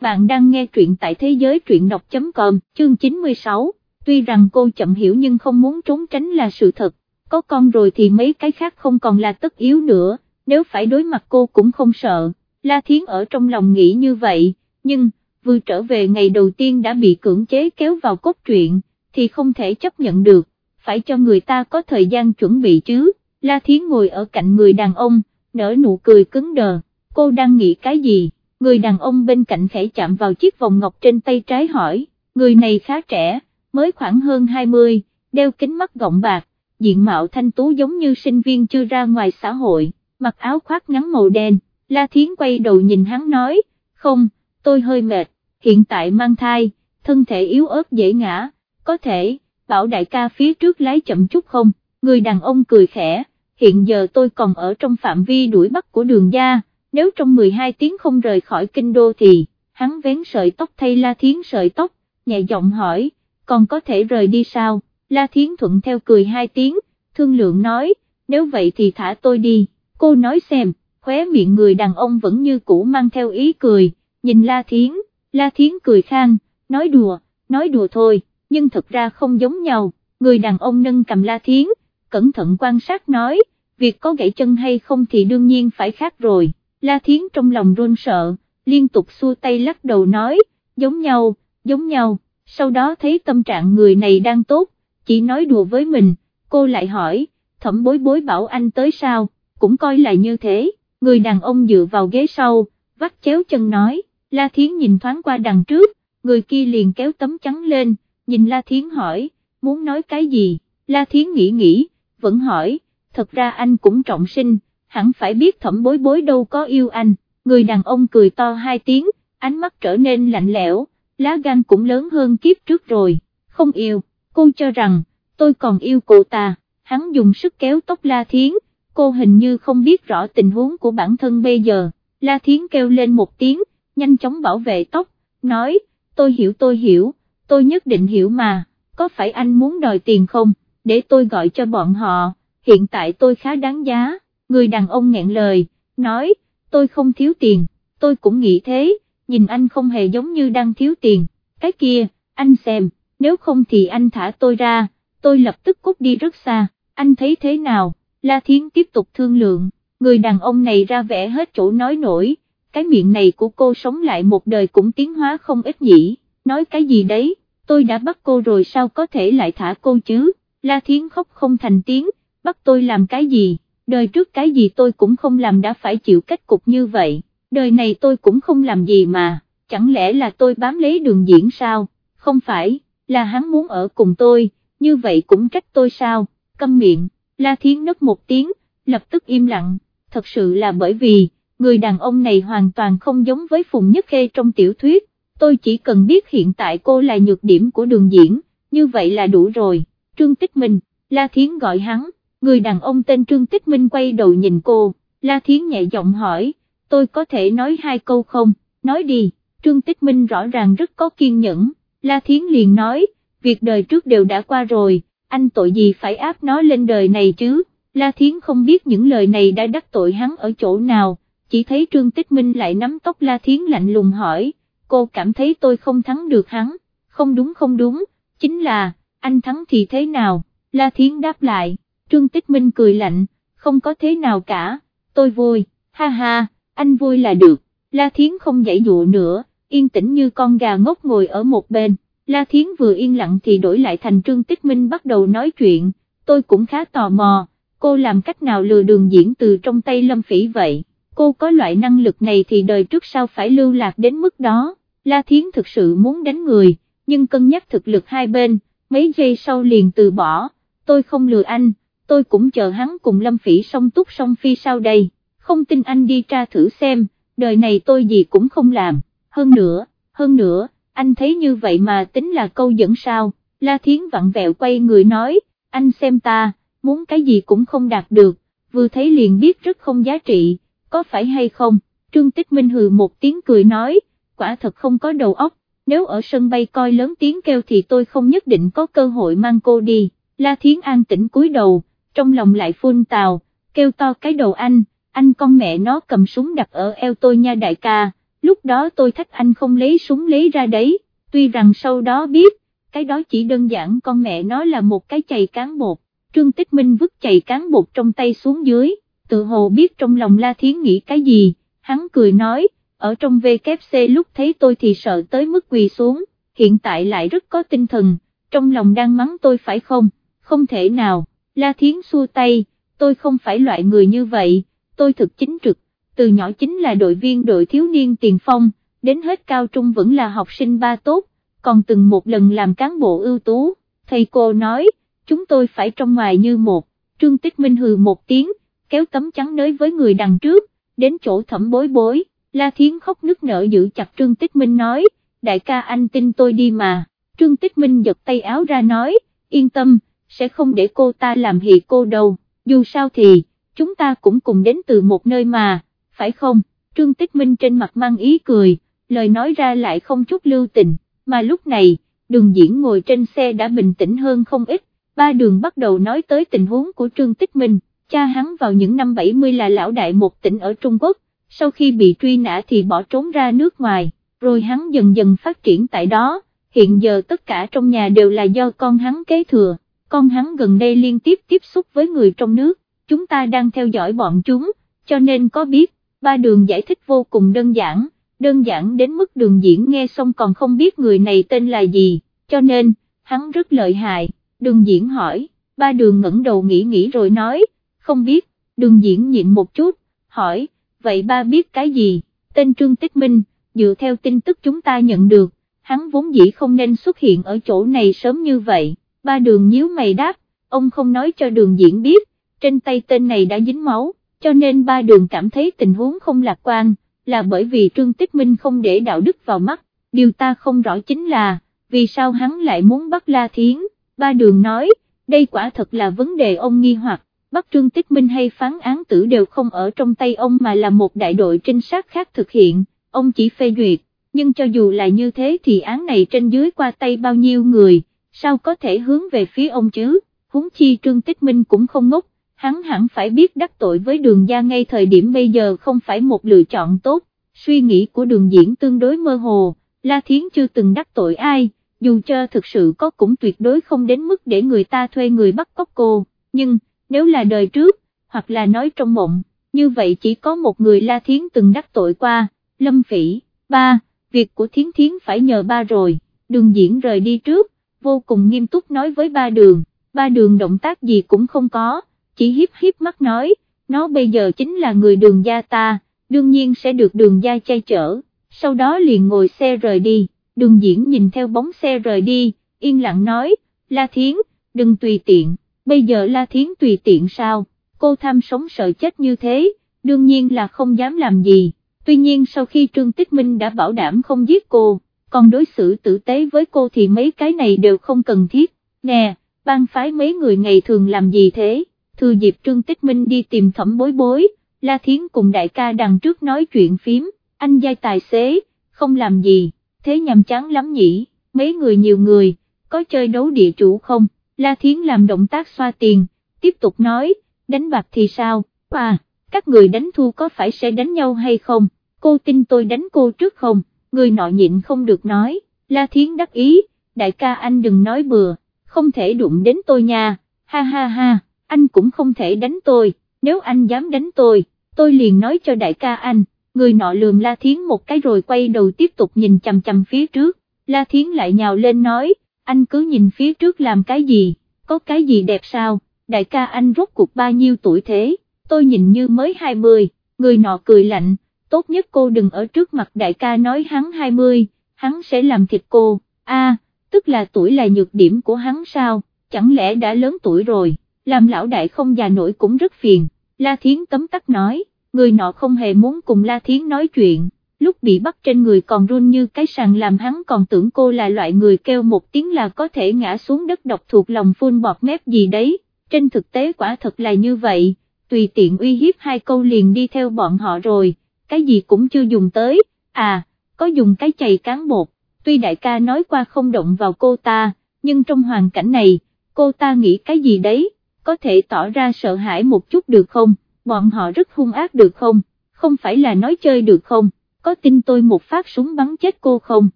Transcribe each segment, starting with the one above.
bạn đang nghe truyện tại thế giới truyện đọc.com, chương 96, tuy rằng cô chậm hiểu nhưng không muốn trốn tránh là sự thật, có con rồi thì mấy cái khác không còn là tất yếu nữa, nếu phải đối mặt cô cũng không sợ, La Thiến ở trong lòng nghĩ như vậy, nhưng, vừa trở về ngày đầu tiên đã bị cưỡng chế kéo vào cốt truyện, thì không thể chấp nhận được, phải cho người ta có thời gian chuẩn bị chứ, La Thiến ngồi ở cạnh người đàn ông, nở nụ cười cứng đờ, cô đang nghĩ cái gì? Người đàn ông bên cạnh khẽ chạm vào chiếc vòng ngọc trên tay trái hỏi, người này khá trẻ, mới khoảng hơn 20, đeo kính mắt gọng bạc, diện mạo thanh tú giống như sinh viên chưa ra ngoài xã hội, mặc áo khoác ngắn màu đen, La Thiến quay đầu nhìn hắn nói, không, tôi hơi mệt, hiện tại mang thai, thân thể yếu ớt dễ ngã, có thể, bảo đại ca phía trước lái chậm chút không, người đàn ông cười khẽ, hiện giờ tôi còn ở trong phạm vi đuổi bắt của đường gia nếu trong 12 tiếng không rời khỏi kinh đô thì, hắn vén sợi tóc thay La Thiến sợi tóc, nhẹ giọng hỏi, còn có thể rời đi sao, La Thiến thuận theo cười hai tiếng, thương lượng nói, nếu vậy thì thả tôi đi, cô nói xem, khóe miệng người đàn ông vẫn như cũ mang theo ý cười, nhìn La Thiến, La Thiến cười khang, nói đùa, nói đùa thôi, nhưng thật ra không giống nhau, người đàn ông nâng cầm La Thiến, cẩn thận quan sát nói, việc có gãy chân hay không thì đương nhiên phải khác rồi. La Thiến trong lòng run sợ, liên tục xua tay lắc đầu nói, giống nhau, giống nhau, sau đó thấy tâm trạng người này đang tốt, chỉ nói đùa với mình, cô lại hỏi, thẩm bối bối bảo anh tới sao, cũng coi là như thế, người đàn ông dựa vào ghế sau, vắt chéo chân nói, La Thiến nhìn thoáng qua đằng trước, người kia liền kéo tấm trắng lên, nhìn La Thiến hỏi, muốn nói cái gì, La Thiến nghĩ nghĩ, vẫn hỏi, thật ra anh cũng trọng sinh, hẳn phải biết thẩm bối bối đâu có yêu anh, người đàn ông cười to hai tiếng, ánh mắt trở nên lạnh lẽo, lá gan cũng lớn hơn kiếp trước rồi, không yêu, cô cho rằng, tôi còn yêu cô ta, hắn dùng sức kéo tóc La Thiến, cô hình như không biết rõ tình huống của bản thân bây giờ, La Thiến kêu lên một tiếng, nhanh chóng bảo vệ tóc, nói, tôi hiểu tôi hiểu, tôi nhất định hiểu mà, có phải anh muốn đòi tiền không, để tôi gọi cho bọn họ, hiện tại tôi khá đáng giá người đàn ông nghẹn lời, nói, tôi không thiếu tiền, tôi cũng nghĩ thế, nhìn anh không hề giống như đang thiếu tiền, cái kia, anh xem, nếu không thì anh thả tôi ra, tôi lập tức cút đi rất xa, anh thấy thế nào, La Thiến tiếp tục thương lượng, người đàn ông này ra vẻ hết chỗ nói nổi, cái miệng này của cô sống lại một đời cũng tiến hóa không ít nhỉ, nói cái gì đấy, tôi đã bắt cô rồi sao có thể lại thả cô chứ, La Thiến khóc không thành tiếng, bắt tôi làm cái gì? Đời trước cái gì tôi cũng không làm đã phải chịu kết cục như vậy, đời này tôi cũng không làm gì mà, chẳng lẽ là tôi bám lấy đường diễn sao, không phải, là hắn muốn ở cùng tôi, như vậy cũng trách tôi sao, câm miệng, la thiến nấc một tiếng, lập tức im lặng, thật sự là bởi vì, người đàn ông này hoàn toàn không giống với Phùng Nhất Khê trong tiểu thuyết, tôi chỉ cần biết hiện tại cô là nhược điểm của đường diễn, như vậy là đủ rồi, Trương Tích Minh, La Thiến gọi hắn, người đàn ông tên Trương Tích Minh quay đầu nhìn cô, La Thiến nhẹ giọng hỏi, tôi có thể nói hai câu không, nói đi, Trương Tích Minh rõ ràng rất có kiên nhẫn, La Thiến liền nói, việc đời trước đều đã qua rồi, anh tội gì phải áp nó lên đời này chứ, La Thiến không biết những lời này đã đắc tội hắn ở chỗ nào, chỉ thấy Trương Tích Minh lại nắm tóc La Thiến lạnh lùng hỏi, cô cảm thấy tôi không thắng được hắn, không đúng không đúng, chính là, anh thắng thì thế nào, La Thiến đáp lại, Trương Tích Minh cười lạnh, không có thế nào cả, tôi vui, ha ha, anh vui là được, La Thiến không dãy dụ nữa, yên tĩnh như con gà ngốc ngồi ở một bên, La Thiến vừa yên lặng thì đổi lại thành Trương Tích Minh bắt đầu nói chuyện, tôi cũng khá tò mò, cô làm cách nào lừa đường diễn từ trong tay Lâm Phỉ vậy, cô có loại năng lực này thì đời trước sao phải lưu lạc đến mức đó, La Thiến thực sự muốn đánh người, nhưng cân nhắc thực lực hai bên, mấy giây sau liền từ bỏ, tôi không lừa anh tôi cũng chờ hắn cùng Lâm Phỉ song túc song phi sau đây, không tin anh đi tra thử xem, đời này tôi gì cũng không làm, hơn nữa, hơn nữa, anh thấy như vậy mà tính là câu dẫn sao, La Thiến vặn vẹo quay người nói, anh xem ta, muốn cái gì cũng không đạt được, vừa thấy liền biết rất không giá trị, có phải hay không, Trương Tích Minh hừ một tiếng cười nói, quả thật không có đầu óc, nếu ở sân bay coi lớn tiếng kêu thì tôi không nhất định có cơ hội mang cô đi, La Thiến an tĩnh cúi đầu, trong lòng lại phun tào, kêu to cái đầu anh, anh con mẹ nó cầm súng đặt ở eo tôi nha đại ca, lúc đó tôi thách anh không lấy súng lấy ra đấy, tuy rằng sau đó biết, cái đó chỉ đơn giản con mẹ nó là một cái chày cán bột, Trương Tích Minh vứt chày cán bột trong tay xuống dưới, tự hồ biết trong lòng La Thiến nghĩ cái gì, hắn cười nói, ở trong VKC lúc thấy tôi thì sợ tới mức quỳ xuống, hiện tại lại rất có tinh thần, trong lòng đang mắng tôi phải không, không thể nào, La Thiến xua tay, tôi không phải loại người như vậy, tôi thực chính trực, từ nhỏ chính là đội viên đội thiếu niên tiền phong, đến hết cao trung vẫn là học sinh ba tốt, còn từng một lần làm cán bộ ưu tú, thầy cô nói, chúng tôi phải trong ngoài như một, Trương Tích Minh hừ một tiếng, kéo tấm chắn nới với người đằng trước, đến chỗ thẩm bối bối, La Thiến khóc nức nở giữ chặt Trương Tích Minh nói, đại ca anh tin tôi đi mà, Trương Tích Minh giật tay áo ra nói, yên tâm, sẽ không để cô ta làm hị cô đâu, dù sao thì, chúng ta cũng cùng đến từ một nơi mà, phải không, Trương Tích Minh trên mặt mang ý cười, lời nói ra lại không chút lưu tình, mà lúc này, đường diễn ngồi trên xe đã bình tĩnh hơn không ít, ba đường bắt đầu nói tới tình huống của Trương Tích Minh, cha hắn vào những năm 70 là lão đại một tỉnh ở Trung Quốc, sau khi bị truy nã thì bỏ trốn ra nước ngoài, rồi hắn dần dần phát triển tại đó, hiện giờ tất cả trong nhà đều là do con hắn kế thừa, con hắn gần đây liên tiếp tiếp xúc với người trong nước, chúng ta đang theo dõi bọn chúng, cho nên có biết, ba đường giải thích vô cùng đơn giản, đơn giản đến mức đường diễn nghe xong còn không biết người này tên là gì, cho nên, hắn rất lợi hại, đường diễn hỏi, ba đường ngẩng đầu nghĩ nghĩ rồi nói, không biết, đường diễn nhịn một chút, hỏi, vậy ba biết cái gì, tên Trương Tích Minh, dựa theo tin tức chúng ta nhận được, hắn vốn dĩ không nên xuất hiện ở chỗ này sớm như vậy, ba đường nhíu mày đáp, ông không nói cho đường diễn biết, trên tay tên này đã dính máu, cho nên ba đường cảm thấy tình huống không lạc quan, là bởi vì Trương Tích Minh không để đạo đức vào mắt, điều ta không rõ chính là, vì sao hắn lại muốn bắt La Thiến, ba đường nói, đây quả thật là vấn đề ông nghi hoặc, bắt Trương Tích Minh hay phán án tử đều không ở trong tay ông mà là một đại đội trinh sát khác thực hiện, ông chỉ phê duyệt, nhưng cho dù là như thế thì án này trên dưới qua tay bao nhiêu người, sao có thể hướng về phía ông chứ, huống chi Trương Tích Minh cũng không ngốc, hắn hẳn phải biết đắc tội với đường gia ngay thời điểm bây giờ không phải một lựa chọn tốt, suy nghĩ của đường diễn tương đối mơ hồ, La Thiến chưa từng đắc tội ai, dù cho thực sự có cũng tuyệt đối không đến mức để người ta thuê người bắt cóc cô, nhưng, nếu là đời trước, hoặc là nói trong mộng, như vậy chỉ có một người La Thiến từng đắc tội qua, Lâm Phỉ, ba, việc của Thiến Thiến phải nhờ ba rồi, đường diễn rời đi trước, vô cùng nghiêm túc nói với ba đường, ba đường động tác gì cũng không có, chỉ hiếp hiếp mắt nói, nó bây giờ chính là người đường gia ta, đương nhiên sẽ được đường gia che chở, sau đó liền ngồi xe rời đi, đường diễn nhìn theo bóng xe rời đi, yên lặng nói, La Thiến, đừng tùy tiện, bây giờ La Thiến tùy tiện sao, cô tham sống sợ chết như thế, đương nhiên là không dám làm gì, tuy nhiên sau khi Trương Tích Minh đã bảo đảm không giết cô, còn đối xử tử tế với cô thì mấy cái này đều không cần thiết, nè, ban phái mấy người ngày thường làm gì thế? thừa dịp Trương Tích Minh đi tìm thẩm bối bối, La Thiến cùng đại ca đằng trước nói chuyện phím, anh giai tài xế, không làm gì, thế nhằm chán lắm nhỉ, mấy người nhiều người, có chơi đấu địa chủ không, La Thiến làm động tác xoa tiền, tiếp tục nói, đánh bạc thì sao, à, các người đánh thua có phải sẽ đánh nhau hay không, cô tin tôi đánh cô trước không, người nọ nhịn không được nói, La Thiến đắc ý, đại ca anh đừng nói bừa, không thể đụng đến tôi nha, ha ha ha anh cũng không thể đánh tôi, nếu anh dám đánh tôi, tôi liền nói cho đại ca anh, người nọ lườm La Thiến một cái rồi quay đầu tiếp tục nhìn chằm chằm phía trước, La Thiến lại nhào lên nói, anh cứ nhìn phía trước làm cái gì, có cái gì đẹp sao, đại ca anh rốt cuộc bao nhiêu tuổi thế, tôi nhìn như mới 20, người nọ cười lạnh, tốt nhất cô đừng ở trước mặt đại ca nói hắn 20, hắn sẽ làm thịt cô, a, tức là tuổi là nhược điểm của hắn sao, chẳng lẽ đã lớn tuổi rồi? Làm lão đại không già nổi cũng rất phiền, La Thiến tấm tắc nói, người nọ không hề muốn cùng La Thiến nói chuyện, lúc bị bắt trên người còn run như cái sàn làm hắn còn tưởng cô là loại người kêu một tiếng là có thể ngã xuống đất độc thuộc lòng phun bọt mép gì đấy, trên thực tế quả thật là như vậy, tùy tiện uy hiếp hai câu liền đi theo bọn họ rồi, cái gì cũng chưa dùng tới, à, có dùng cái chày cán bột, tuy đại ca nói qua không động vào cô ta, nhưng trong hoàn cảnh này, cô ta nghĩ cái gì đấy, có thể tỏ ra sợ hãi một chút được không, bọn họ rất hung ác được không, không phải là nói chơi được không, có tin tôi một phát súng bắn chết cô không,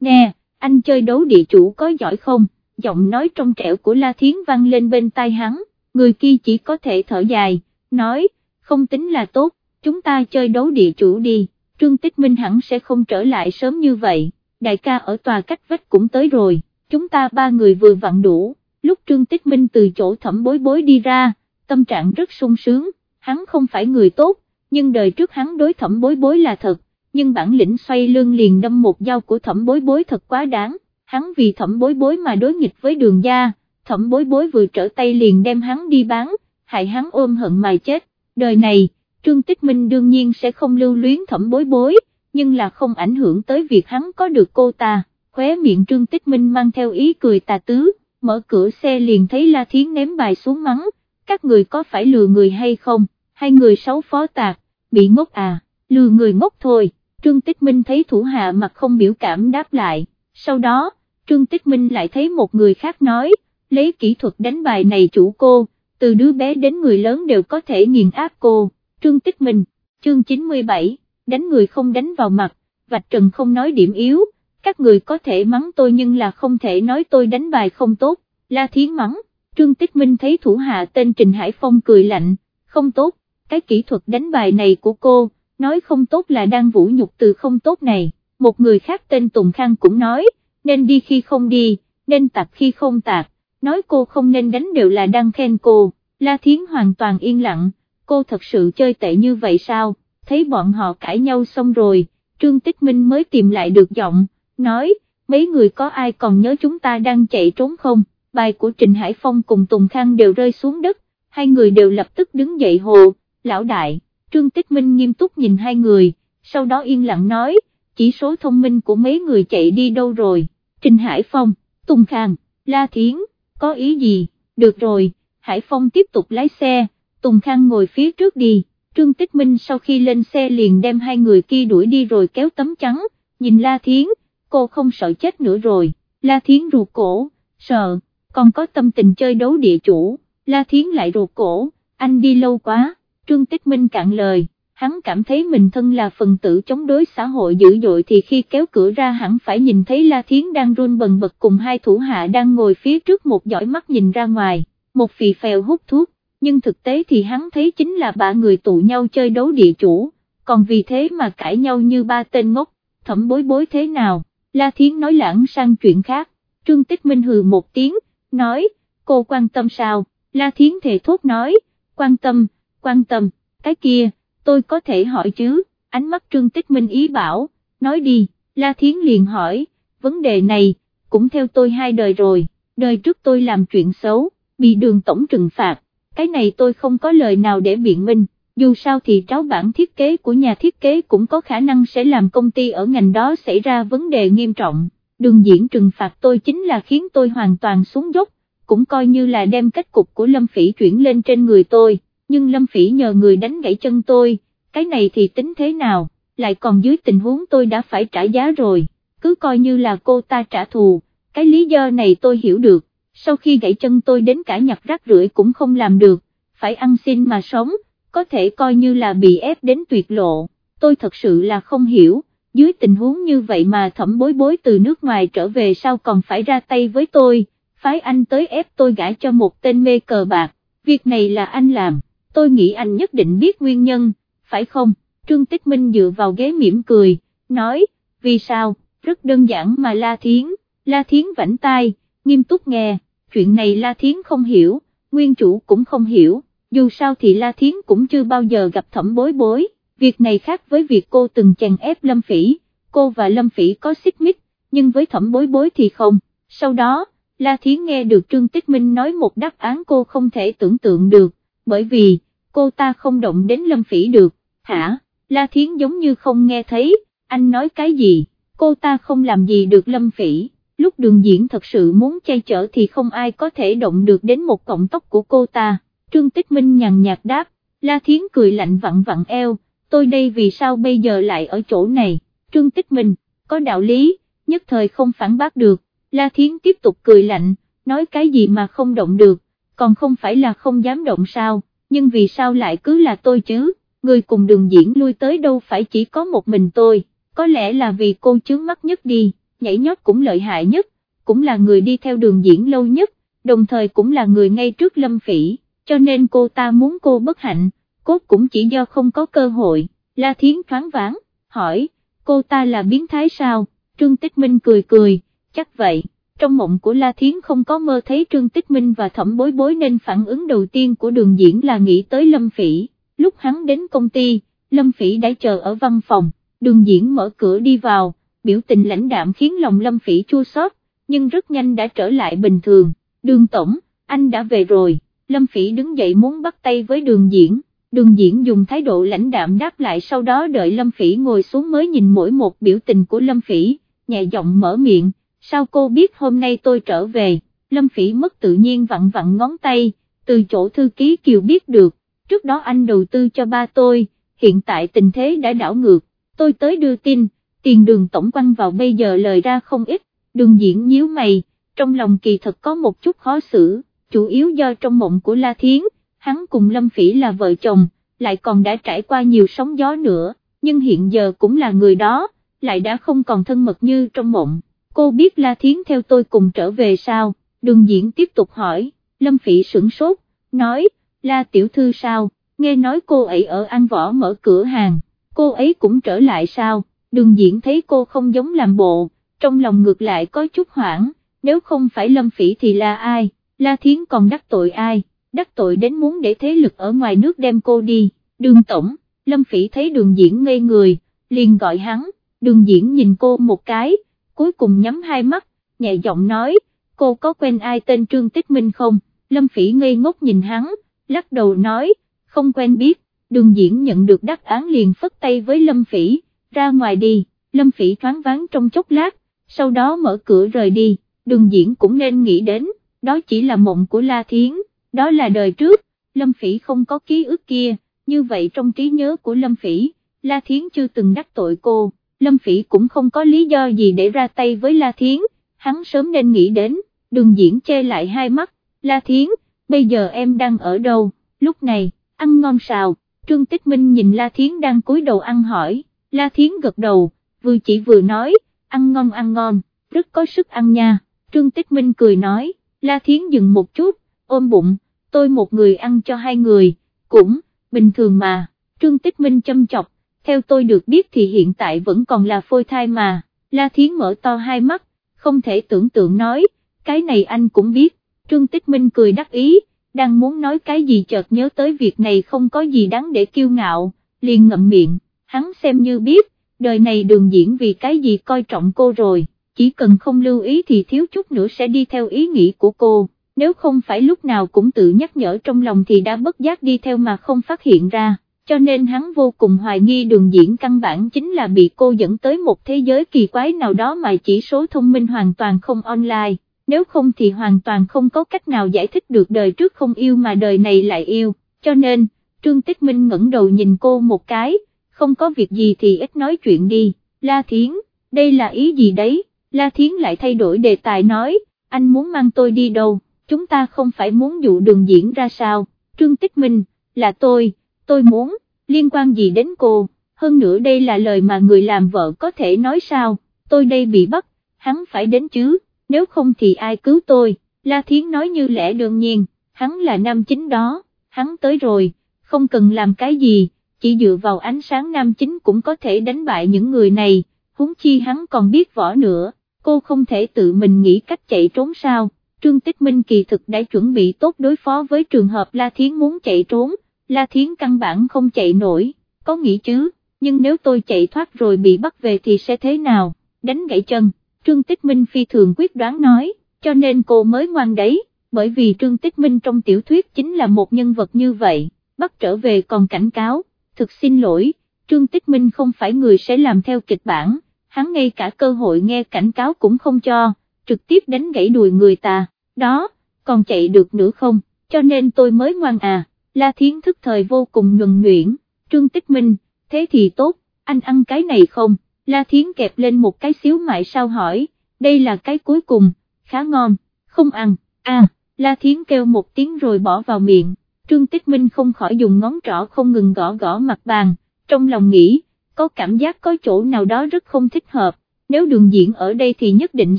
nè, anh chơi đấu địa chủ có giỏi không, giọng nói trong trẻo của La Thiến vang lên bên tai hắn, người kia chỉ có thể thở dài, nói, không tính là tốt, chúng ta chơi đấu địa chủ đi, Trương Tích Minh hẳn sẽ không trở lại sớm như vậy, đại ca ở tòa cách vách cũng tới rồi, chúng ta ba người vừa vặn đủ, lúc Trương Tích Minh từ chỗ thẩm bối bối đi ra, tâm trạng rất sung sướng, hắn không phải người tốt, nhưng đời trước hắn đối thẩm bối bối là thật, nhưng bản lĩnh xoay lưng liền đâm một dao của thẩm bối bối thật quá đáng, hắn vì thẩm bối bối mà đối nghịch với đường gia, thẩm bối bối vừa trở tay liền đem hắn đi bán, hại hắn ôm hận mà chết, đời này, Trương Tích Minh đương nhiên sẽ không lưu luyến thẩm bối bối, nhưng là không ảnh hưởng tới việc hắn có được cô ta, khóe miệng Trương Tích Minh mang theo ý cười tà tứ, mở cửa xe liền thấy La Thiến ném bài xuống mắng, các người có phải lừa người hay không, hai người xấu phó tạc, bị ngốc à, lừa người ngốc thôi, Trương Tích Minh thấy thủ hạ mặt không biểu cảm đáp lại, sau đó, Trương Tích Minh lại thấy một người khác nói, lấy kỹ thuật đánh bài này chủ cô, từ đứa bé đến người lớn đều có thể nghiền áp cô, Trương Tích Minh, chương 97, đánh người không đánh vào mặt, vạch trần không nói điểm yếu, các người có thể mắng tôi nhưng là không thể nói tôi đánh bài không tốt, La Thiến mắng, Trương Tích Minh thấy thủ hạ tên Trình Hải Phong cười lạnh, không tốt, cái kỹ thuật đánh bài này của cô, nói không tốt là đang vũ nhục từ không tốt này, một người khác tên Tùng Khang cũng nói, nên đi khi không đi, nên tạc khi không tạc, nói cô không nên đánh đều là đang khen cô, La Thiến hoàn toàn yên lặng, cô thật sự chơi tệ như vậy sao, thấy bọn họ cãi nhau xong rồi, Trương Tích Minh mới tìm lại được giọng, nói, mấy người có ai còn nhớ chúng ta đang chạy trốn không, bài của Trịnh Hải Phong cùng Tùng Khang đều rơi xuống đất, hai người đều lập tức đứng dậy hồ, lão đại, Trương Tích Minh nghiêm túc nhìn hai người, sau đó yên lặng nói, chỉ số thông minh của mấy người chạy đi đâu rồi, Trịnh Hải Phong, Tùng Khang, La Thiến, có ý gì, được rồi, Hải Phong tiếp tục lái xe, Tùng Khang ngồi phía trước đi, Trương Tích Minh sau khi lên xe liền đem hai người kia đuổi đi rồi kéo tấm trắng, nhìn La Thiến, cô không sợ chết nữa rồi, La Thiến ruột cổ, sợ, còn có tâm tình chơi đấu địa chủ, La Thiến lại ruột cổ, anh đi lâu quá, Trương Tích Minh cạn lời, hắn cảm thấy mình thân là phần tử chống đối xã hội dữ dội thì khi kéo cửa ra hẳn phải nhìn thấy La Thiến đang run bần bật cùng hai thủ hạ đang ngồi phía trước một dõi mắt nhìn ra ngoài, một phì phèo hút thuốc, nhưng thực tế thì hắn thấy chính là ba người tụ nhau chơi đấu địa chủ, còn vì thế mà cãi nhau như ba tên ngốc, thẩm bối bối thế nào, La Thiến nói lãng sang chuyện khác, Trương Tích Minh hừ một tiếng, nói, cô quan tâm sao, La Thiến thề thốt nói, quan tâm, quan tâm, cái kia, tôi có thể hỏi chứ, ánh mắt Trương Tích Minh ý bảo, nói đi, La Thiến liền hỏi, vấn đề này, cũng theo tôi hai đời rồi, đời trước tôi làm chuyện xấu, bị đường tổng trừng phạt, cái này tôi không có lời nào để biện minh, dù sao thì tráo bản thiết kế của nhà thiết kế cũng có khả năng sẽ làm công ty ở ngành đó xảy ra vấn đề nghiêm trọng, đường diễn trừng phạt tôi chính là khiến tôi hoàn toàn xuống dốc, cũng coi như là đem kết cục của Lâm Phỉ chuyển lên trên người tôi, nhưng Lâm Phỉ nhờ người đánh gãy chân tôi, cái này thì tính thế nào, lại còn dưới tình huống tôi đã phải trả giá rồi, cứ coi như là cô ta trả thù, cái lý do này tôi hiểu được, sau khi gãy chân tôi đến cả nhặt rác rưởi cũng không làm được, phải ăn xin mà sống, có thể coi như là bị ép đến tuyệt lộ, tôi thật sự là không hiểu, dưới tình huống như vậy mà thẩm bối bối từ nước ngoài trở về sao còn phải ra tay với tôi, phái anh tới ép tôi gãi cho một tên mê cờ bạc, việc này là anh làm, tôi nghĩ anh nhất định biết nguyên nhân, phải không, Trương Tích Minh dựa vào ghế mỉm cười, nói, vì sao, rất đơn giản mà La Thiến, La Thiến vảnh tai, nghiêm túc nghe, chuyện này La Thiến không hiểu, nguyên chủ cũng không hiểu, dù sao thì La Thiến cũng chưa bao giờ gặp thẩm bối bối, việc này khác với việc cô từng chèn ép Lâm Phỉ, cô và Lâm Phỉ có xích mích, nhưng với thẩm bối bối thì không, sau đó, La Thiến nghe được Trương Tích Minh nói một đáp án cô không thể tưởng tượng được, bởi vì, cô ta không động đến Lâm Phỉ được, hả, La Thiến giống như không nghe thấy, anh nói cái gì, cô ta không làm gì được Lâm Phỉ lúc đường diễn thật sự muốn chay chở thì không ai có thể động được đến một cọng tóc của cô ta, Trương Tích Minh nhàn nhạt đáp, La Thiến cười lạnh vặn vặn eo, tôi đây vì sao bây giờ lại ở chỗ này, Trương Tích Minh, có đạo lý, nhất thời không phản bác được, La Thiến tiếp tục cười lạnh, nói cái gì mà không động được, còn không phải là không dám động sao, nhưng vì sao lại cứ là tôi chứ, người cùng đường diễn lui tới đâu phải chỉ có một mình tôi có lẽ là vì cô chướng mắt nhất đi, nhảy nhót cũng lợi hại nhất, cũng là người đi theo đường diễn lâu nhất, đồng thời cũng là người ngay trước Lâm Phỉ, cho nên cô ta muốn cô bất hạnh, cốt cũng chỉ do không có cơ hội, La Thiến thoáng váng, hỏi, cô ta là biến thái sao, Trương Tích Minh cười cười, chắc vậy, trong mộng của La Thiến không có mơ thấy Trương Tích Minh và thẩm bối bối nên phản ứng đầu tiên của đường diễn là nghĩ tới Lâm Phỉ, lúc hắn đến công ty, Lâm Phỉ đã chờ ở văn phòng, đường diễn mở cửa đi vào, biểu tình lãnh đạm khiến lòng Lâm Phỉ chua xót, nhưng rất nhanh đã trở lại bình thường, đường tổng, anh đã về rồi, Lâm Phỉ đứng dậy muốn bắt tay với đường diễn, đường diễn dùng thái độ lãnh đạm đáp lại sau đó đợi Lâm Phỉ ngồi xuống mới nhìn mỗi một biểu tình của Lâm Phỉ, nhẹ giọng mở miệng, sao cô biết hôm nay tôi trở về, Lâm Phỉ mất tự nhiên vặn vặn ngón tay, từ chỗ thư ký Kiều biết được, trước đó anh đầu tư cho ba tôi, hiện tại tình thế đã đảo ngược, tôi tới đưa tin, tiền đường tổng quăng vào bây giờ lời ra không ít, đường diễn nhíu mày, trong lòng kỳ thật có một chút khó xử, chủ yếu do trong mộng của La Thiến, hắn cùng Lâm Phỉ là vợ chồng, lại còn đã trải qua nhiều sóng gió nữa, nhưng hiện giờ cũng là người đó, lại đã không còn thân mật như trong mộng, cô biết La Thiến theo tôi cùng trở về sao, đường diễn tiếp tục hỏi, Lâm Phỉ sửng sốt, nói, La Tiểu Thư sao, nghe nói cô ấy ở An Võ mở cửa hàng, cô ấy cũng trở lại sao, đường diễn thấy cô không giống làm bộ, trong lòng ngược lại có chút hoảng, nếu không phải Lâm Phỉ thì là ai, La Thiến còn đắc tội ai, đắc tội đến muốn để thế lực ở ngoài nước đem cô đi, đường tổng, Lâm Phỉ thấy đường diễn ngây người, liền gọi hắn, đường diễn nhìn cô một cái, cuối cùng nhắm hai mắt, nhẹ giọng nói, cô có quen ai tên Trương Tích Minh không, Lâm Phỉ ngây ngốc nhìn hắn, lắc đầu nói, không quen biết, đường diễn nhận được đáp án liền phất tay với Lâm Phỉ, ra ngoài đi, Lâm Phỉ thoáng vắng trong chốc lát, sau đó mở cửa rời đi, đường diễn cũng nên nghĩ đến, đó chỉ là mộng của La Thiến, đó là đời trước, Lâm Phỉ không có ký ức kia, như vậy trong trí nhớ của Lâm Phỉ, La Thiến chưa từng đắc tội cô, Lâm Phỉ cũng không có lý do gì để ra tay với La Thiến, hắn sớm nên nghĩ đến, đường diễn che lại hai mắt, La Thiến, bây giờ em đang ở đâu, lúc này, ăn ngon sao, Trương Tích Minh nhìn La Thiến đang cúi đầu ăn hỏi, La Thiến gật đầu, vừa chỉ vừa nói, ăn ngon ăn ngon, rất có sức ăn nha, Trương Tích Minh cười nói, La Thiến dừng một chút, ôm bụng, tôi một người ăn cho hai người, cũng, bình thường mà, Trương Tích Minh châm chọc, theo tôi được biết thì hiện tại vẫn còn là phôi thai mà, La Thiến mở to hai mắt, không thể tưởng tượng nói, cái này anh cũng biết, Trương Tích Minh cười đắc ý, đang muốn nói cái gì chợt nhớ tới việc này không có gì đáng để kiêu ngạo, liền ngậm miệng, hắn xem như biết, đời này đường diễn vì cái gì coi trọng cô rồi, chỉ cần không lưu ý thì thiếu chút nữa sẽ đi theo ý nghĩ của cô, nếu không phải lúc nào cũng tự nhắc nhở trong lòng thì đã bất giác đi theo mà không phát hiện ra, cho nên hắn vô cùng hoài nghi đường diễn căn bản chính là bị cô dẫn tới một thế giới kỳ quái nào đó mà chỉ số thông minh hoàn toàn không online nếu không thì hoàn toàn không có cách nào giải thích được đời trước không yêu mà đời này lại yêu, cho nên, Trương Tích Minh ngẩng đầu nhìn cô một cái, không có việc gì thì ít nói chuyện đi, La Thiến, đây là ý gì đấy, La Thiến lại thay đổi đề tài nói, anh muốn mang tôi đi đâu, chúng ta không phải muốn dụ đường diễn ra sao, Trương Tích Minh, là tôi, tôi muốn, liên quan gì đến cô, hơn nữa đây là lời mà người làm vợ có thể nói sao, tôi đây bị bắt, hắn phải đến chứ? Nếu không thì ai cứu tôi, La Thiến nói như lẽ đương nhiên, hắn là nam chính đó, hắn tới rồi, không cần làm cái gì, chỉ dựa vào ánh sáng nam chính cũng có thể đánh bại những người này, huống chi hắn còn biết võ nữa, cô không thể tự mình nghĩ cách chạy trốn sao, Trương Tích Minh kỳ thực đã chuẩn bị tốt đối phó với trường hợp La Thiến muốn chạy trốn, La Thiến căn bản không chạy nổi, có nghĩ chứ, nhưng nếu tôi chạy thoát rồi bị bắt về thì sẽ thế nào, đánh gãy chân. Trương Tích Minh phi thường quyết đoán nói, cho nên cô mới ngoan đấy, bởi vì Trương Tích Minh trong tiểu thuyết chính là một nhân vật như vậy, bắt trở về còn cảnh cáo, thực xin lỗi, Trương Tích Minh không phải người sẽ làm theo kịch bản, hắn ngay cả cơ hội nghe cảnh cáo cũng không cho, trực tiếp đánh gãy đùi người ta, đó, còn chạy được nữa không, cho nên tôi mới ngoan à, La Thiến thức thời vô cùng nhuần nhuyễn, Trương Tích Minh, thế thì tốt, anh ăn cái này không? La Thiến kẹp lên một cái xíu mại sao hỏi, đây là cái cuối cùng, khá ngon, không ăn, à, La Thiến kêu một tiếng rồi bỏ vào miệng, Trương Tích Minh không khỏi dùng ngón trỏ không ngừng gõ gõ mặt bàn, trong lòng nghĩ, có cảm giác có chỗ nào đó rất không thích hợp, nếu đường diễn ở đây thì nhất định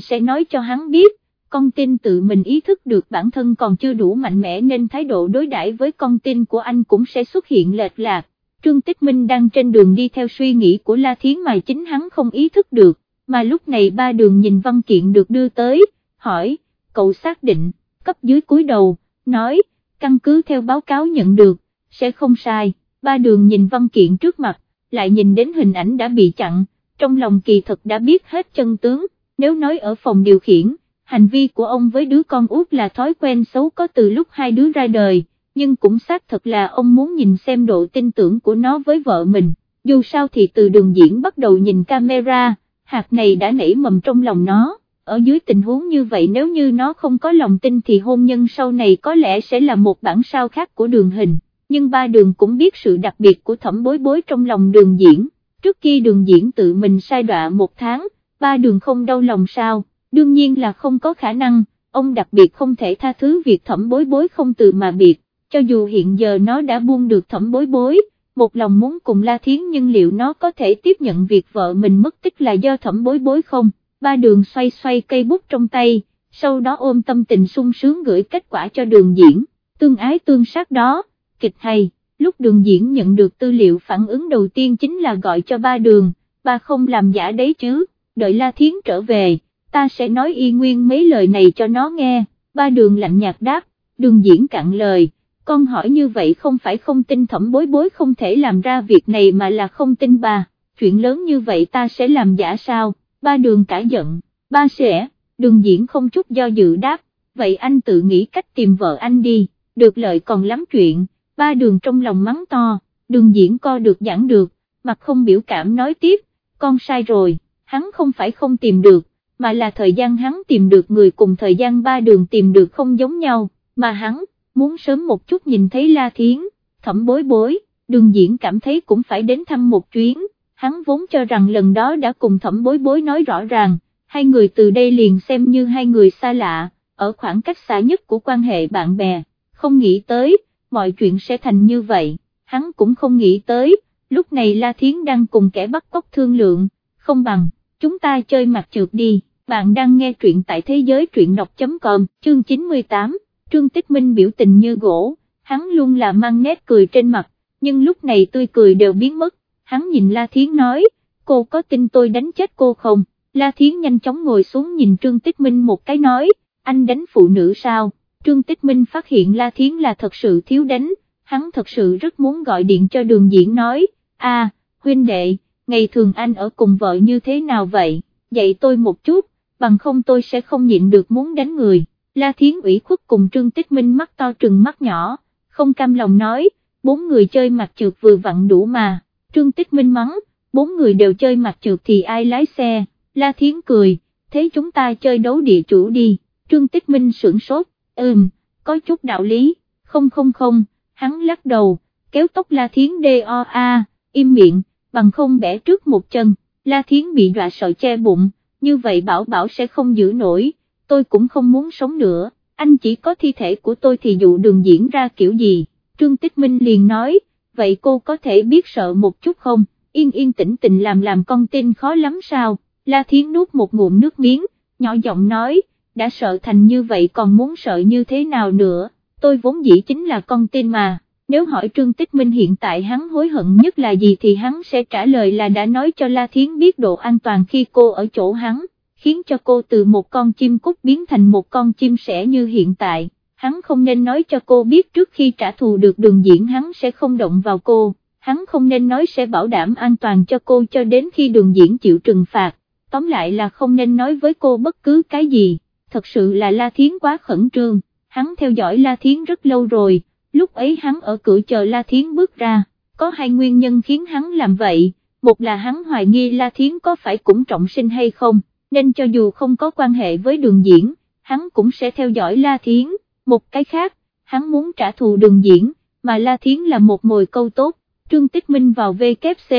sẽ nói cho hắn biết, con tin tự mình ý thức được bản thân còn chưa đủ mạnh mẽ nên thái độ đối đãi với con tin của anh cũng sẽ xuất hiện lệch lạc. Trương Tích Minh đang trên đường đi theo suy nghĩ của La Thiến mà chính hắn không ý thức được, mà lúc này ba đường nhìn văn kiện được đưa tới, hỏi, cậu xác định, cấp dưới cúi đầu, nói, căn cứ theo báo cáo nhận được, sẽ không sai, ba đường nhìn văn kiện trước mặt, lại nhìn đến hình ảnh đã bị chặn, trong lòng kỳ thật đã biết hết chân tướng, nếu nói ở phòng điều khiển, hành vi của ông với đứa con út là thói quen xấu có từ lúc hai đứa ra đời, nhưng cũng xác thật là ông muốn nhìn xem độ tin tưởng của nó với vợ mình, dù sao thì từ đường diễn bắt đầu nhìn camera, hạt này đã nảy mầm trong lòng nó, ở dưới tình huống như vậy nếu như nó không có lòng tin thì hôn nhân sau này có lẽ sẽ là một bản sao khác của đường hình, nhưng ba đường cũng biết sự đặc biệt của thẩm bối bối trong lòng đường diễn, trước khi đường diễn tự mình sai đọa một tháng, ba đường không đau lòng sao, đương nhiên là không có khả năng, ông đặc biệt không thể tha thứ việc thẩm bối bối không từ mà biệt, cho dù hiện giờ nó đã buông được thẩm bối bối, một lòng muốn cùng La Thiến nhưng liệu nó có thể tiếp nhận việc vợ mình mất tích là do thẩm bối bối không, ba đường xoay xoay cây bút trong tay, sau đó ôm tâm tình sung sướng gửi kết quả cho đường diễn, tương ái tương sát đó, kịch hay, lúc đường diễn nhận được tư liệu phản ứng đầu tiên chính là gọi cho ba đường, ba không làm giả đấy chứ, đợi La Thiến trở về, ta sẽ nói y nguyên mấy lời này cho nó nghe, ba đường lạnh nhạt đáp, đường diễn cạn lời con hỏi như vậy không phải không tin thẩm bối bối không thể làm ra việc này mà là không tin bà, chuyện lớn như vậy ta sẽ làm giả sao, ba đường cả giận, ba sẽ, đường diễn không chút do dự đáp, vậy anh tự nghĩ cách tìm vợ anh đi, được lợi còn lắm chuyện, ba đường trong lòng mắng to, đường diễn co được giảng được, mặt không biểu cảm nói tiếp, con sai rồi, hắn không phải không tìm được, mà là thời gian hắn tìm được người cùng thời gian ba đường tìm được không giống nhau, mà hắn, muốn sớm một chút nhìn thấy La Thiến, thẩm bối bối, đường diễn cảm thấy cũng phải đến thăm một chuyến, hắn vốn cho rằng lần đó đã cùng thẩm bối bối nói rõ ràng, hai người từ đây liền xem như hai người xa lạ, ở khoảng cách xa nhất của quan hệ bạn bè, không nghĩ tới, mọi chuyện sẽ thành như vậy, hắn cũng không nghĩ tới, lúc này La Thiến đang cùng kẻ bắt cóc thương lượng, không bằng, chúng ta chơi mặt trượt đi, bạn đang nghe truyện tại thế giới truyện đọc.com, chương 98. Trương Tích Minh biểu tình như gỗ, hắn luôn là mang nét cười trên mặt, nhưng lúc này tươi cười đều biến mất, hắn nhìn La Thiến nói, cô có tin tôi đánh chết cô không, La Thiến nhanh chóng ngồi xuống nhìn Trương Tích Minh một cái nói, anh đánh phụ nữ sao, Trương Tích Minh phát hiện La Thiến là thật sự thiếu đánh, hắn thật sự rất muốn gọi điện cho đường diễn nói, a huynh đệ, ngày thường anh ở cùng vợ như thế nào vậy, dạy tôi một chút, bằng không tôi sẽ không nhịn được muốn đánh người. La Thiến ủy khuất cùng Trương Tích Minh mắt to trừng mắt nhỏ, không cam lòng nói, bốn người chơi mặt trượt vừa vặn đủ mà, Trương Tích Minh mắng, bốn người đều chơi mặt trượt thì ai lái xe, La Thiến cười, thế chúng ta chơi đấu địa chủ đi, Trương Tích Minh sửng sốt, ừm, có chút đạo lý, không không không, hắn lắc đầu, kéo tóc La Thiến D.O.A, im miệng, bằng không bẻ trước một chân, La Thiến bị dọa sợ che bụng, như vậy bảo bảo sẽ không giữ nổi tôi cũng không muốn sống nữa, anh chỉ có thi thể của tôi thì dụ đường diễn ra kiểu gì, Trương Tích Minh liền nói, vậy cô có thể biết sợ một chút không, yên yên tĩnh tình làm làm con tin khó lắm sao, La Thiến nuốt một ngụm nước miếng, nhỏ giọng nói, đã sợ thành như vậy còn muốn sợ như thế nào nữa, tôi vốn dĩ chính là con tin mà. Nếu hỏi Trương Tích Minh hiện tại hắn hối hận nhất là gì thì hắn sẽ trả lời là đã nói cho La Thiến biết độ an toàn khi cô ở chỗ hắn khiến cho cô từ một con chim cút biến thành một con chim sẻ như hiện tại, hắn không nên nói cho cô biết trước khi trả thù được đường diễn hắn sẽ không động vào cô, hắn không nên nói sẽ bảo đảm an toàn cho cô cho đến khi đường diễn chịu trừng phạt, tóm lại là không nên nói với cô bất cứ cái gì, thật sự là La Thiến quá khẩn trương, hắn theo dõi La Thiến rất lâu rồi, lúc ấy hắn ở cửa chờ La Thiến bước ra, có hai nguyên nhân khiến hắn làm vậy, một là hắn hoài nghi La Thiến có phải cũng trọng sinh hay không. Nên cho dù không có quan hệ với đường diễn, hắn cũng sẽ theo dõi La Thiến, một cái khác, hắn muốn trả thù đường diễn, mà La Thiến là một mồi câu tốt, Trương Tích Minh vào VKC,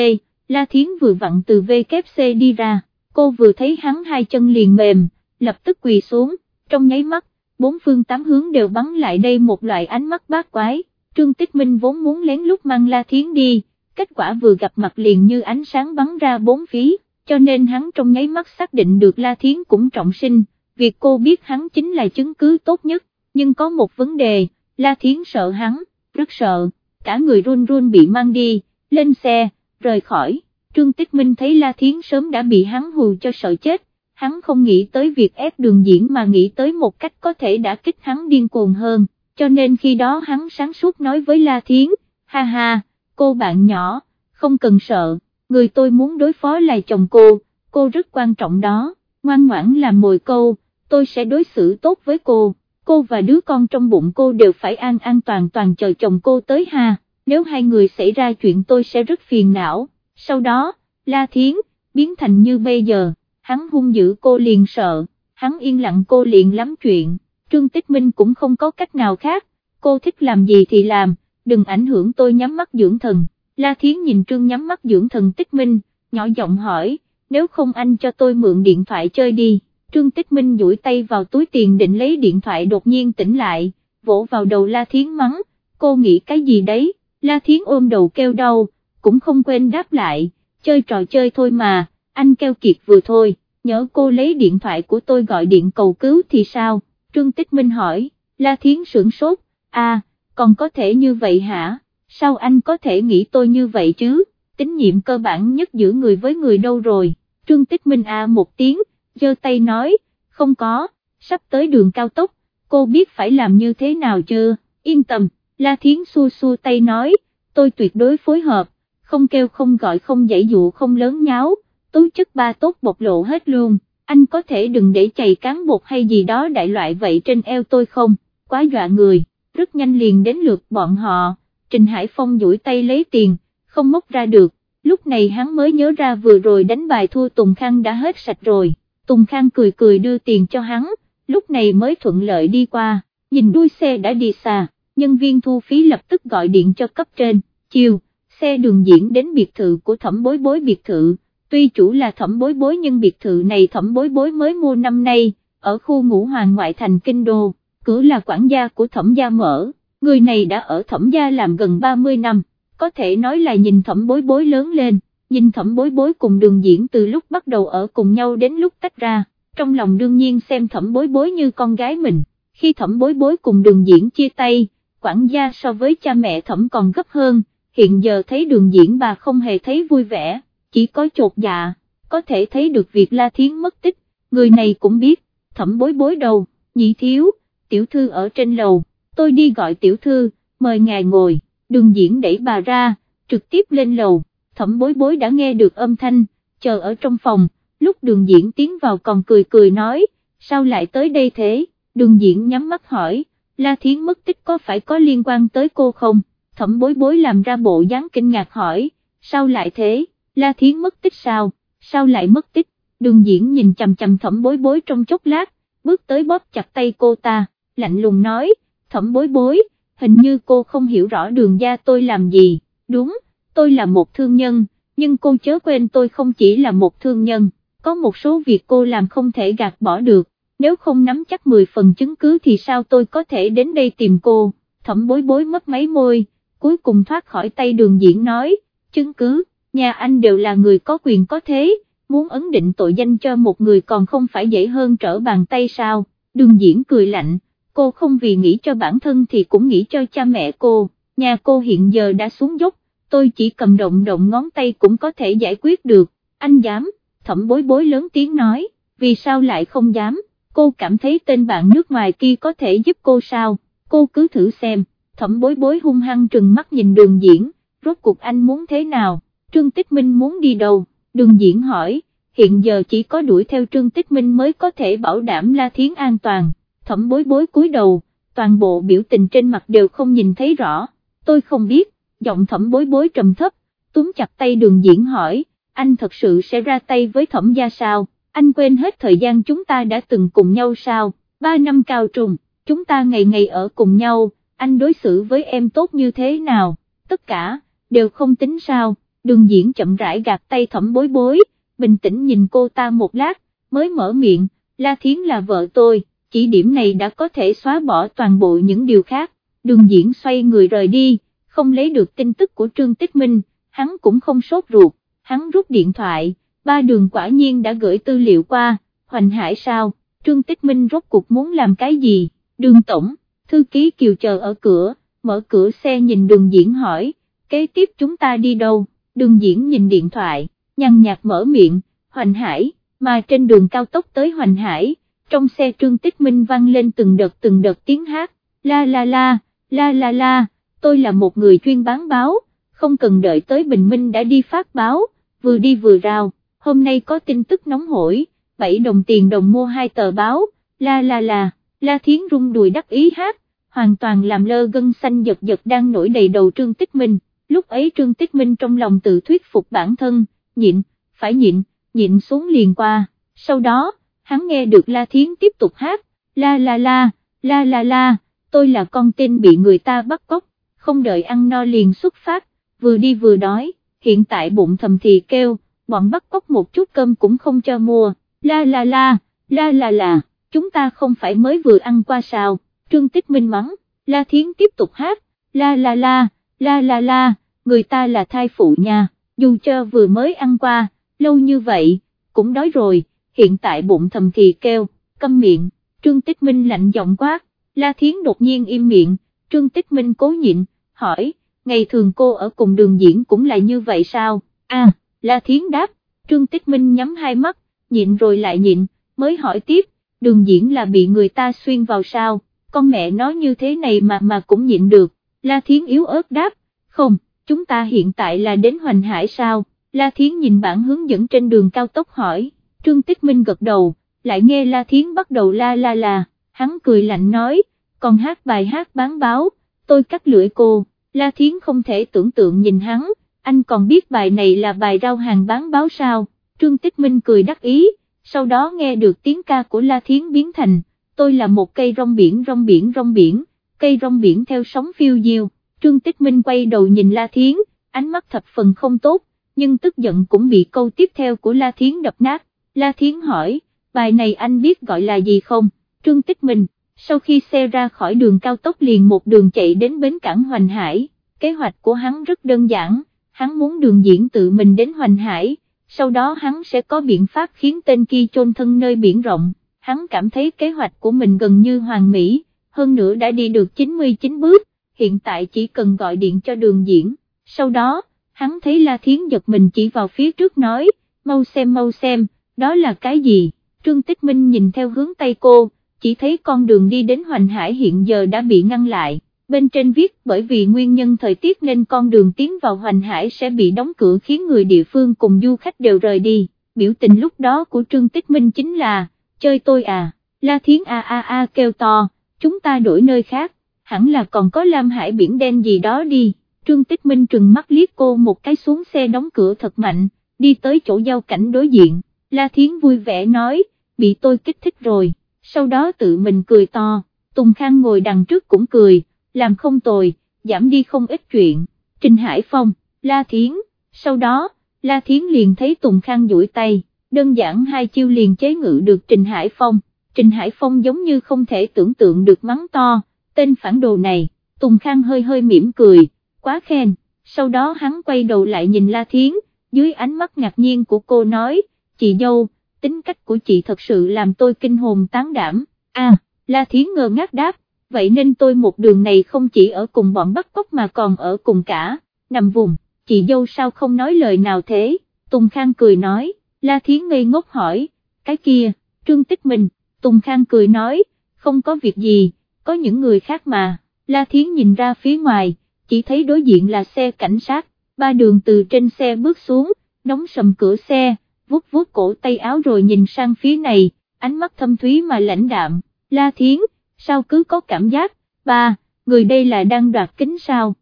La Thiến vừa vặn từ VKC đi ra, cô vừa thấy hắn hai chân liền mềm, lập tức quỳ xuống, trong nháy mắt, bốn phương tám hướng đều bắn lại đây một loại ánh mắt bát quái, Trương Tích Minh vốn muốn lén lút mang La Thiến đi, kết quả vừa gặp mặt liền như ánh sáng bắn ra bốn phía, cho nên hắn trong nháy mắt xác định được La Thiến cũng trọng sinh, việc cô biết hắn chính là chứng cứ tốt nhất, nhưng có một vấn đề, La Thiến sợ hắn, rất sợ, cả người run run bị mang đi, lên xe, rời khỏi, Trương Tích Minh thấy La Thiến sớm đã bị hắn hù cho sợ chết, hắn không nghĩ tới việc ép đường diễn mà nghĩ tới một cách có thể đã kích hắn điên cuồng hơn, cho nên khi đó hắn sáng suốt nói với La Thiến, ha ha, cô bạn nhỏ, không cần sợ, người tôi muốn đối phó là chồng cô, cô rất quan trọng đó, ngoan ngoãn làm mồi câu, tôi sẽ đối xử tốt với cô, cô và đứa con trong bụng cô đều phải an an toàn toàn chờ chồng cô tới ha, nếu hai người xảy ra chuyện tôi sẽ rất phiền não, sau đó, La Thiến, biến thành như bây giờ, hắn hung dữ cô liền sợ, hắn yên lặng cô liền lắm chuyện, Trương Tích Minh cũng không có cách nào khác, cô thích làm gì thì làm, đừng ảnh hưởng tôi nhắm mắt dưỡng thần, La Thiến nhìn Trương nhắm mắt dưỡng thần Tích Minh, nhỏ giọng hỏi, nếu không anh cho tôi mượn điện thoại chơi đi, Trương Tích Minh duỗi tay vào túi tiền định lấy điện thoại đột nhiên tỉnh lại, vỗ vào đầu La Thiến mắng, cô nghĩ cái gì đấy, La Thiến ôm đầu kêu đau, cũng không quên đáp lại, chơi trò chơi thôi mà, anh kêu kiệt vừa thôi, nhớ cô lấy điện thoại của tôi gọi điện cầu cứu thì sao, Trương Tích Minh hỏi, La Thiến sửng sốt, à, còn có thể như vậy hả, sao anh có thể nghĩ tôi như vậy chứ, tín nhiệm cơ bản nhất giữa người với người đâu rồi, Trương Tích Minh à một tiếng, giơ tay nói, không có, sắp tới đường cao tốc, cô biết phải làm như thế nào chưa, yên tâm, La Thiến xua xua tay nói, tôi tuyệt đối phối hợp, không kêu không gọi không dãy dụ không lớn nháo, tố chất ba tốt bộc lộ hết luôn, anh có thể đừng để chày cán bột hay gì đó đại loại vậy trên eo tôi không, quá dọa người, rất nhanh liền đến lượt bọn họ, Trình Hải Phong duỗi tay lấy tiền, không móc ra được, lúc này hắn mới nhớ ra vừa rồi đánh bài thua Tùng Khang đã hết sạch rồi, Tùng Khang cười cười đưa tiền cho hắn, lúc này mới thuận lợi đi qua, nhìn đuôi xe đã đi xa, nhân viên thu phí lập tức gọi điện cho cấp trên, chiều xe đường diễn đến biệt thự của thẩm bối bối biệt thự, tuy chủ là thẩm bối bối nhưng biệt thự này thẩm bối bối mới mua năm nay, ở khu ngũ hoàng ngoại thành kinh đô, cửa là quản gia của thẩm gia mở, người này đã ở thẩm gia làm gần 30 năm, có thể nói là nhìn thẩm bối bối lớn lên, nhìn thẩm bối bối cùng đường diễn từ lúc bắt đầu ở cùng nhau đến lúc tách ra, trong lòng đương nhiên xem thẩm bối bối như con gái mình, khi thẩm bối bối cùng đường diễn chia tay, quản gia so với cha mẹ thẩm còn gấp hơn, hiện giờ thấy đường diễn bà không hề thấy vui vẻ, chỉ có chột dạ, có thể thấy được việc La Thiến mất tích, người này cũng biết, thẩm bối bối đầu, nhị thiếu, tiểu thư ở trên lầu, tôi đi gọi tiểu thư, mời ngài ngồi, đường diễn đẩy bà ra, trực tiếp lên lầu, thẩm bối bối đã nghe được âm thanh, chờ ở trong phòng, lúc đường diễn tiến vào còn cười cười nói, sao lại tới đây thế, đường diễn nhắm mắt hỏi, La Thiến mất tích có phải có liên quan tới cô không? thẩm bối bối làm ra bộ dáng kinh ngạc hỏi, sao lại thế, La Thiến mất tích sao, sao lại mất tích, đường diễn nhìn chầm chầm thẩm bối bối trong chốc lát, bước tới bóp chặt tay cô ta, lạnh lùng nói, thẩm bối bối, hình như cô không hiểu rõ đường gia tôi làm gì, đúng, tôi là một thương nhân, nhưng cô chớ quên tôi không chỉ là một thương nhân, có một số việc cô làm không thể gạt bỏ được, nếu không nắm chắc 10 phần chứng cứ thì sao tôi có thể đến đây tìm cô, thẩm bối bối mất mấy môi, cuối cùng thoát khỏi tay đường diễn nói, chứng cứ, nhà anh đều là người có quyền có thế, muốn ấn định tội danh cho một người còn không phải dễ hơn trở bàn tay sao, đường diễn cười lạnh, cô không vì nghĩ cho bản thân thì cũng nghĩ cho cha mẹ cô, nhà cô hiện giờ đã xuống dốc, tôi chỉ cầm động động ngón tay cũng có thể giải quyết được, anh dám, thẩm bối bối lớn tiếng nói, vì sao lại không dám, cô cảm thấy tên bạn nước ngoài kia có thể giúp cô sao, cô cứ thử xem thẩm bối bối hung hăng trừng mắt nhìn đường diễn, rốt cuộc anh muốn thế nào, Trương Tích Minh muốn đi đâu, đường diễn hỏi, hiện giờ chỉ có đuổi theo Trương Tích Minh mới có thể bảo đảm La Thiến an toàn, thẩm bối bối cúi đầu, toàn bộ biểu tình trên mặt đều không nhìn thấy rõ, tôi không biết, giọng thẩm bối bối trầm thấp, túm chặt tay đường diễn hỏi, anh thật sự sẽ ra tay với thẩm gia sao, anh quên hết thời gian chúng ta đã từng cùng nhau sao, ba năm cao trùng, chúng ta ngày ngày ở cùng nhau anh đối xử với em tốt như thế nào, tất cả, đều không tính sao, đường diễn chậm rãi gạt tay thẩm bối bối, bình tĩnh nhìn cô ta một lát, mới mở miệng, La Thiến là vợ tôi, chỉ điểm này đã có thể xóa bỏ toàn bộ những điều khác, đường diễn xoay người rời đi, không lấy được tin tức của Trương Tích Minh, hắn cũng không sốt ruột, hắn rút điện thoại, ba đường quả nhiên đã gửi tư liệu qua, Hoành Hải sao, Trương Tích Minh rốt cuộc muốn làm cái gì, đường tổng, thư ký kiều chờ ở cửa, mở cửa xe nhìn đường diễn hỏi, kế tiếp chúng ta đi đâu, đường diễn nhìn điện thoại, nhăn nhạt mở miệng, Hoành Hải, mà trên đường cao tốc tới Hoành Hải, trong xe Trương Tích Minh vang lên từng đợt từng đợt tiếng hát, la la la, la la la, tôi là một người chuyên bán báo, không cần đợi tới bình minh đã đi phát báo, vừa đi vừa rào, hôm nay có tin tức nóng hổi, 7 đồng tiền đồng mua hai tờ báo, la la la, la thiến rung đùi đắc ý hát, hoàn toàn làm lơ gân xanh giật giật đang nổi đầy đầu Trương Tích Minh, lúc ấy Trương Tích Minh trong lòng tự thuyết phục bản thân, nhịn, phải nhịn, nhịn xuống liền qua, sau đó, hắn nghe được La Thiến tiếp tục hát, la la la, la la la, tôi là con tin bị người ta bắt cóc, không đợi ăn no liền xuất phát, vừa đi vừa đói, hiện tại bụng thầm thì kêu, bọn bắt cóc một chút cơm cũng không cho mua, la la la, la la la, chúng ta không phải mới vừa ăn qua sao, Trương Tích Minh mắng, La Thiến tiếp tục hát, la la la, la la la, người ta là thai phụ nha, dù cho vừa mới ăn qua, lâu như vậy, cũng đói rồi, hiện tại bụng thầm thì kêu, câm miệng, Trương Tích Minh lạnh giọng quát, La Thiến đột nhiên im miệng, Trương Tích Minh cố nhịn, hỏi, ngày thường cô ở cùng đường diễn cũng là như vậy sao, à, La Thiến đáp, Trương Tích Minh nhắm hai mắt, nhịn rồi lại nhịn, mới hỏi tiếp, đường diễn là bị người ta xuyên vào sao, con mẹ nói như thế này mà mà cũng nhịn được, La Thiến yếu ớt đáp, không, chúng ta hiện tại là đến Hoành Hải sao, La Thiến nhìn bản hướng dẫn trên đường cao tốc hỏi, Trương Tích Minh gật đầu, lại nghe La Thiến bắt đầu la la la, hắn cười lạnh nói, còn hát bài hát bán báo, tôi cắt lưỡi cô, La Thiến không thể tưởng tượng nhìn hắn, anh còn biết bài này là bài rau hàng bán báo sao, Trương Tích Minh cười đắc ý, sau đó nghe được tiếng ca của La Thiến biến thành, tôi là một cây rong biển rong biển rong biển, cây rong biển theo sóng phiêu diêu, Trương Tích Minh quay đầu nhìn La Thiến, ánh mắt thập phần không tốt, nhưng tức giận cũng bị câu tiếp theo của La Thiến đập nát, La Thiến hỏi, bài này anh biết gọi là gì không, Trương Tích Minh, sau khi xe ra khỏi đường cao tốc liền một đường chạy đến bến cảng Hoành Hải, kế hoạch của hắn rất đơn giản, hắn muốn đường diễn tự mình đến Hoành Hải, sau đó hắn sẽ có biện pháp khiến tên kia chôn thân nơi biển rộng, hắn cảm thấy kế hoạch của mình gần như hoàn mỹ, hơn nữa đã đi được 99 bước, hiện tại chỉ cần gọi điện cho đường diễn, sau đó, hắn thấy La Thiến giật mình chỉ vào phía trước nói, mau xem mau xem, đó là cái gì, Trương Tích Minh nhìn theo hướng tay cô, chỉ thấy con đường đi đến Hoành Hải hiện giờ đã bị ngăn lại, bên trên viết bởi vì nguyên nhân thời tiết nên con đường tiến vào Hoành Hải sẽ bị đóng cửa khiến người địa phương cùng du khách đều rời đi, biểu tình lúc đó của Trương Tích Minh chính là, chơi tôi à, La Thiến a a a kêu to, chúng ta đổi nơi khác, hẳn là còn có Lam Hải biển đen gì đó đi, Trương Tích Minh trừng mắt liếc cô một cái xuống xe đóng cửa thật mạnh, đi tới chỗ giao cảnh đối diện, La Thiến vui vẻ nói, bị tôi kích thích rồi, sau đó tự mình cười to, Tùng Khang ngồi đằng trước cũng cười, làm không tồi, giảm đi không ít chuyện, Trình Hải Phong, La Thiến, sau đó, La Thiến liền thấy Tùng Khang duỗi tay, đơn giản hai chiêu liền chế ngự được Trình Hải Phong, Trình Hải Phong giống như không thể tưởng tượng được mắng to, tên phản đồ này, Tùng Khang hơi hơi mỉm cười, quá khen, sau đó hắn quay đầu lại nhìn La Thiến, dưới ánh mắt ngạc nhiên của cô nói, chị dâu, tính cách của chị thật sự làm tôi kinh hồn tán đảm, à, La Thiến ngơ ngác đáp, vậy nên tôi một đường này không chỉ ở cùng bọn bắt cóc mà còn ở cùng cả, nằm vùng, chị dâu sao không nói lời nào thế, Tùng Khang cười nói, La Thiến ngây ngốc hỏi, cái kia, Trương Tích Minh, Tùng Khang cười nói, không có việc gì, có những người khác mà, La Thiến nhìn ra phía ngoài, chỉ thấy đối diện là xe cảnh sát, ba đường từ trên xe bước xuống, đóng sầm cửa xe, vuốt vuốt cổ tay áo rồi nhìn sang phía này, ánh mắt thâm thúy mà lãnh đạm, La Thiến, sao cứ có cảm giác, ba, người đây là đang đoạt kính sao.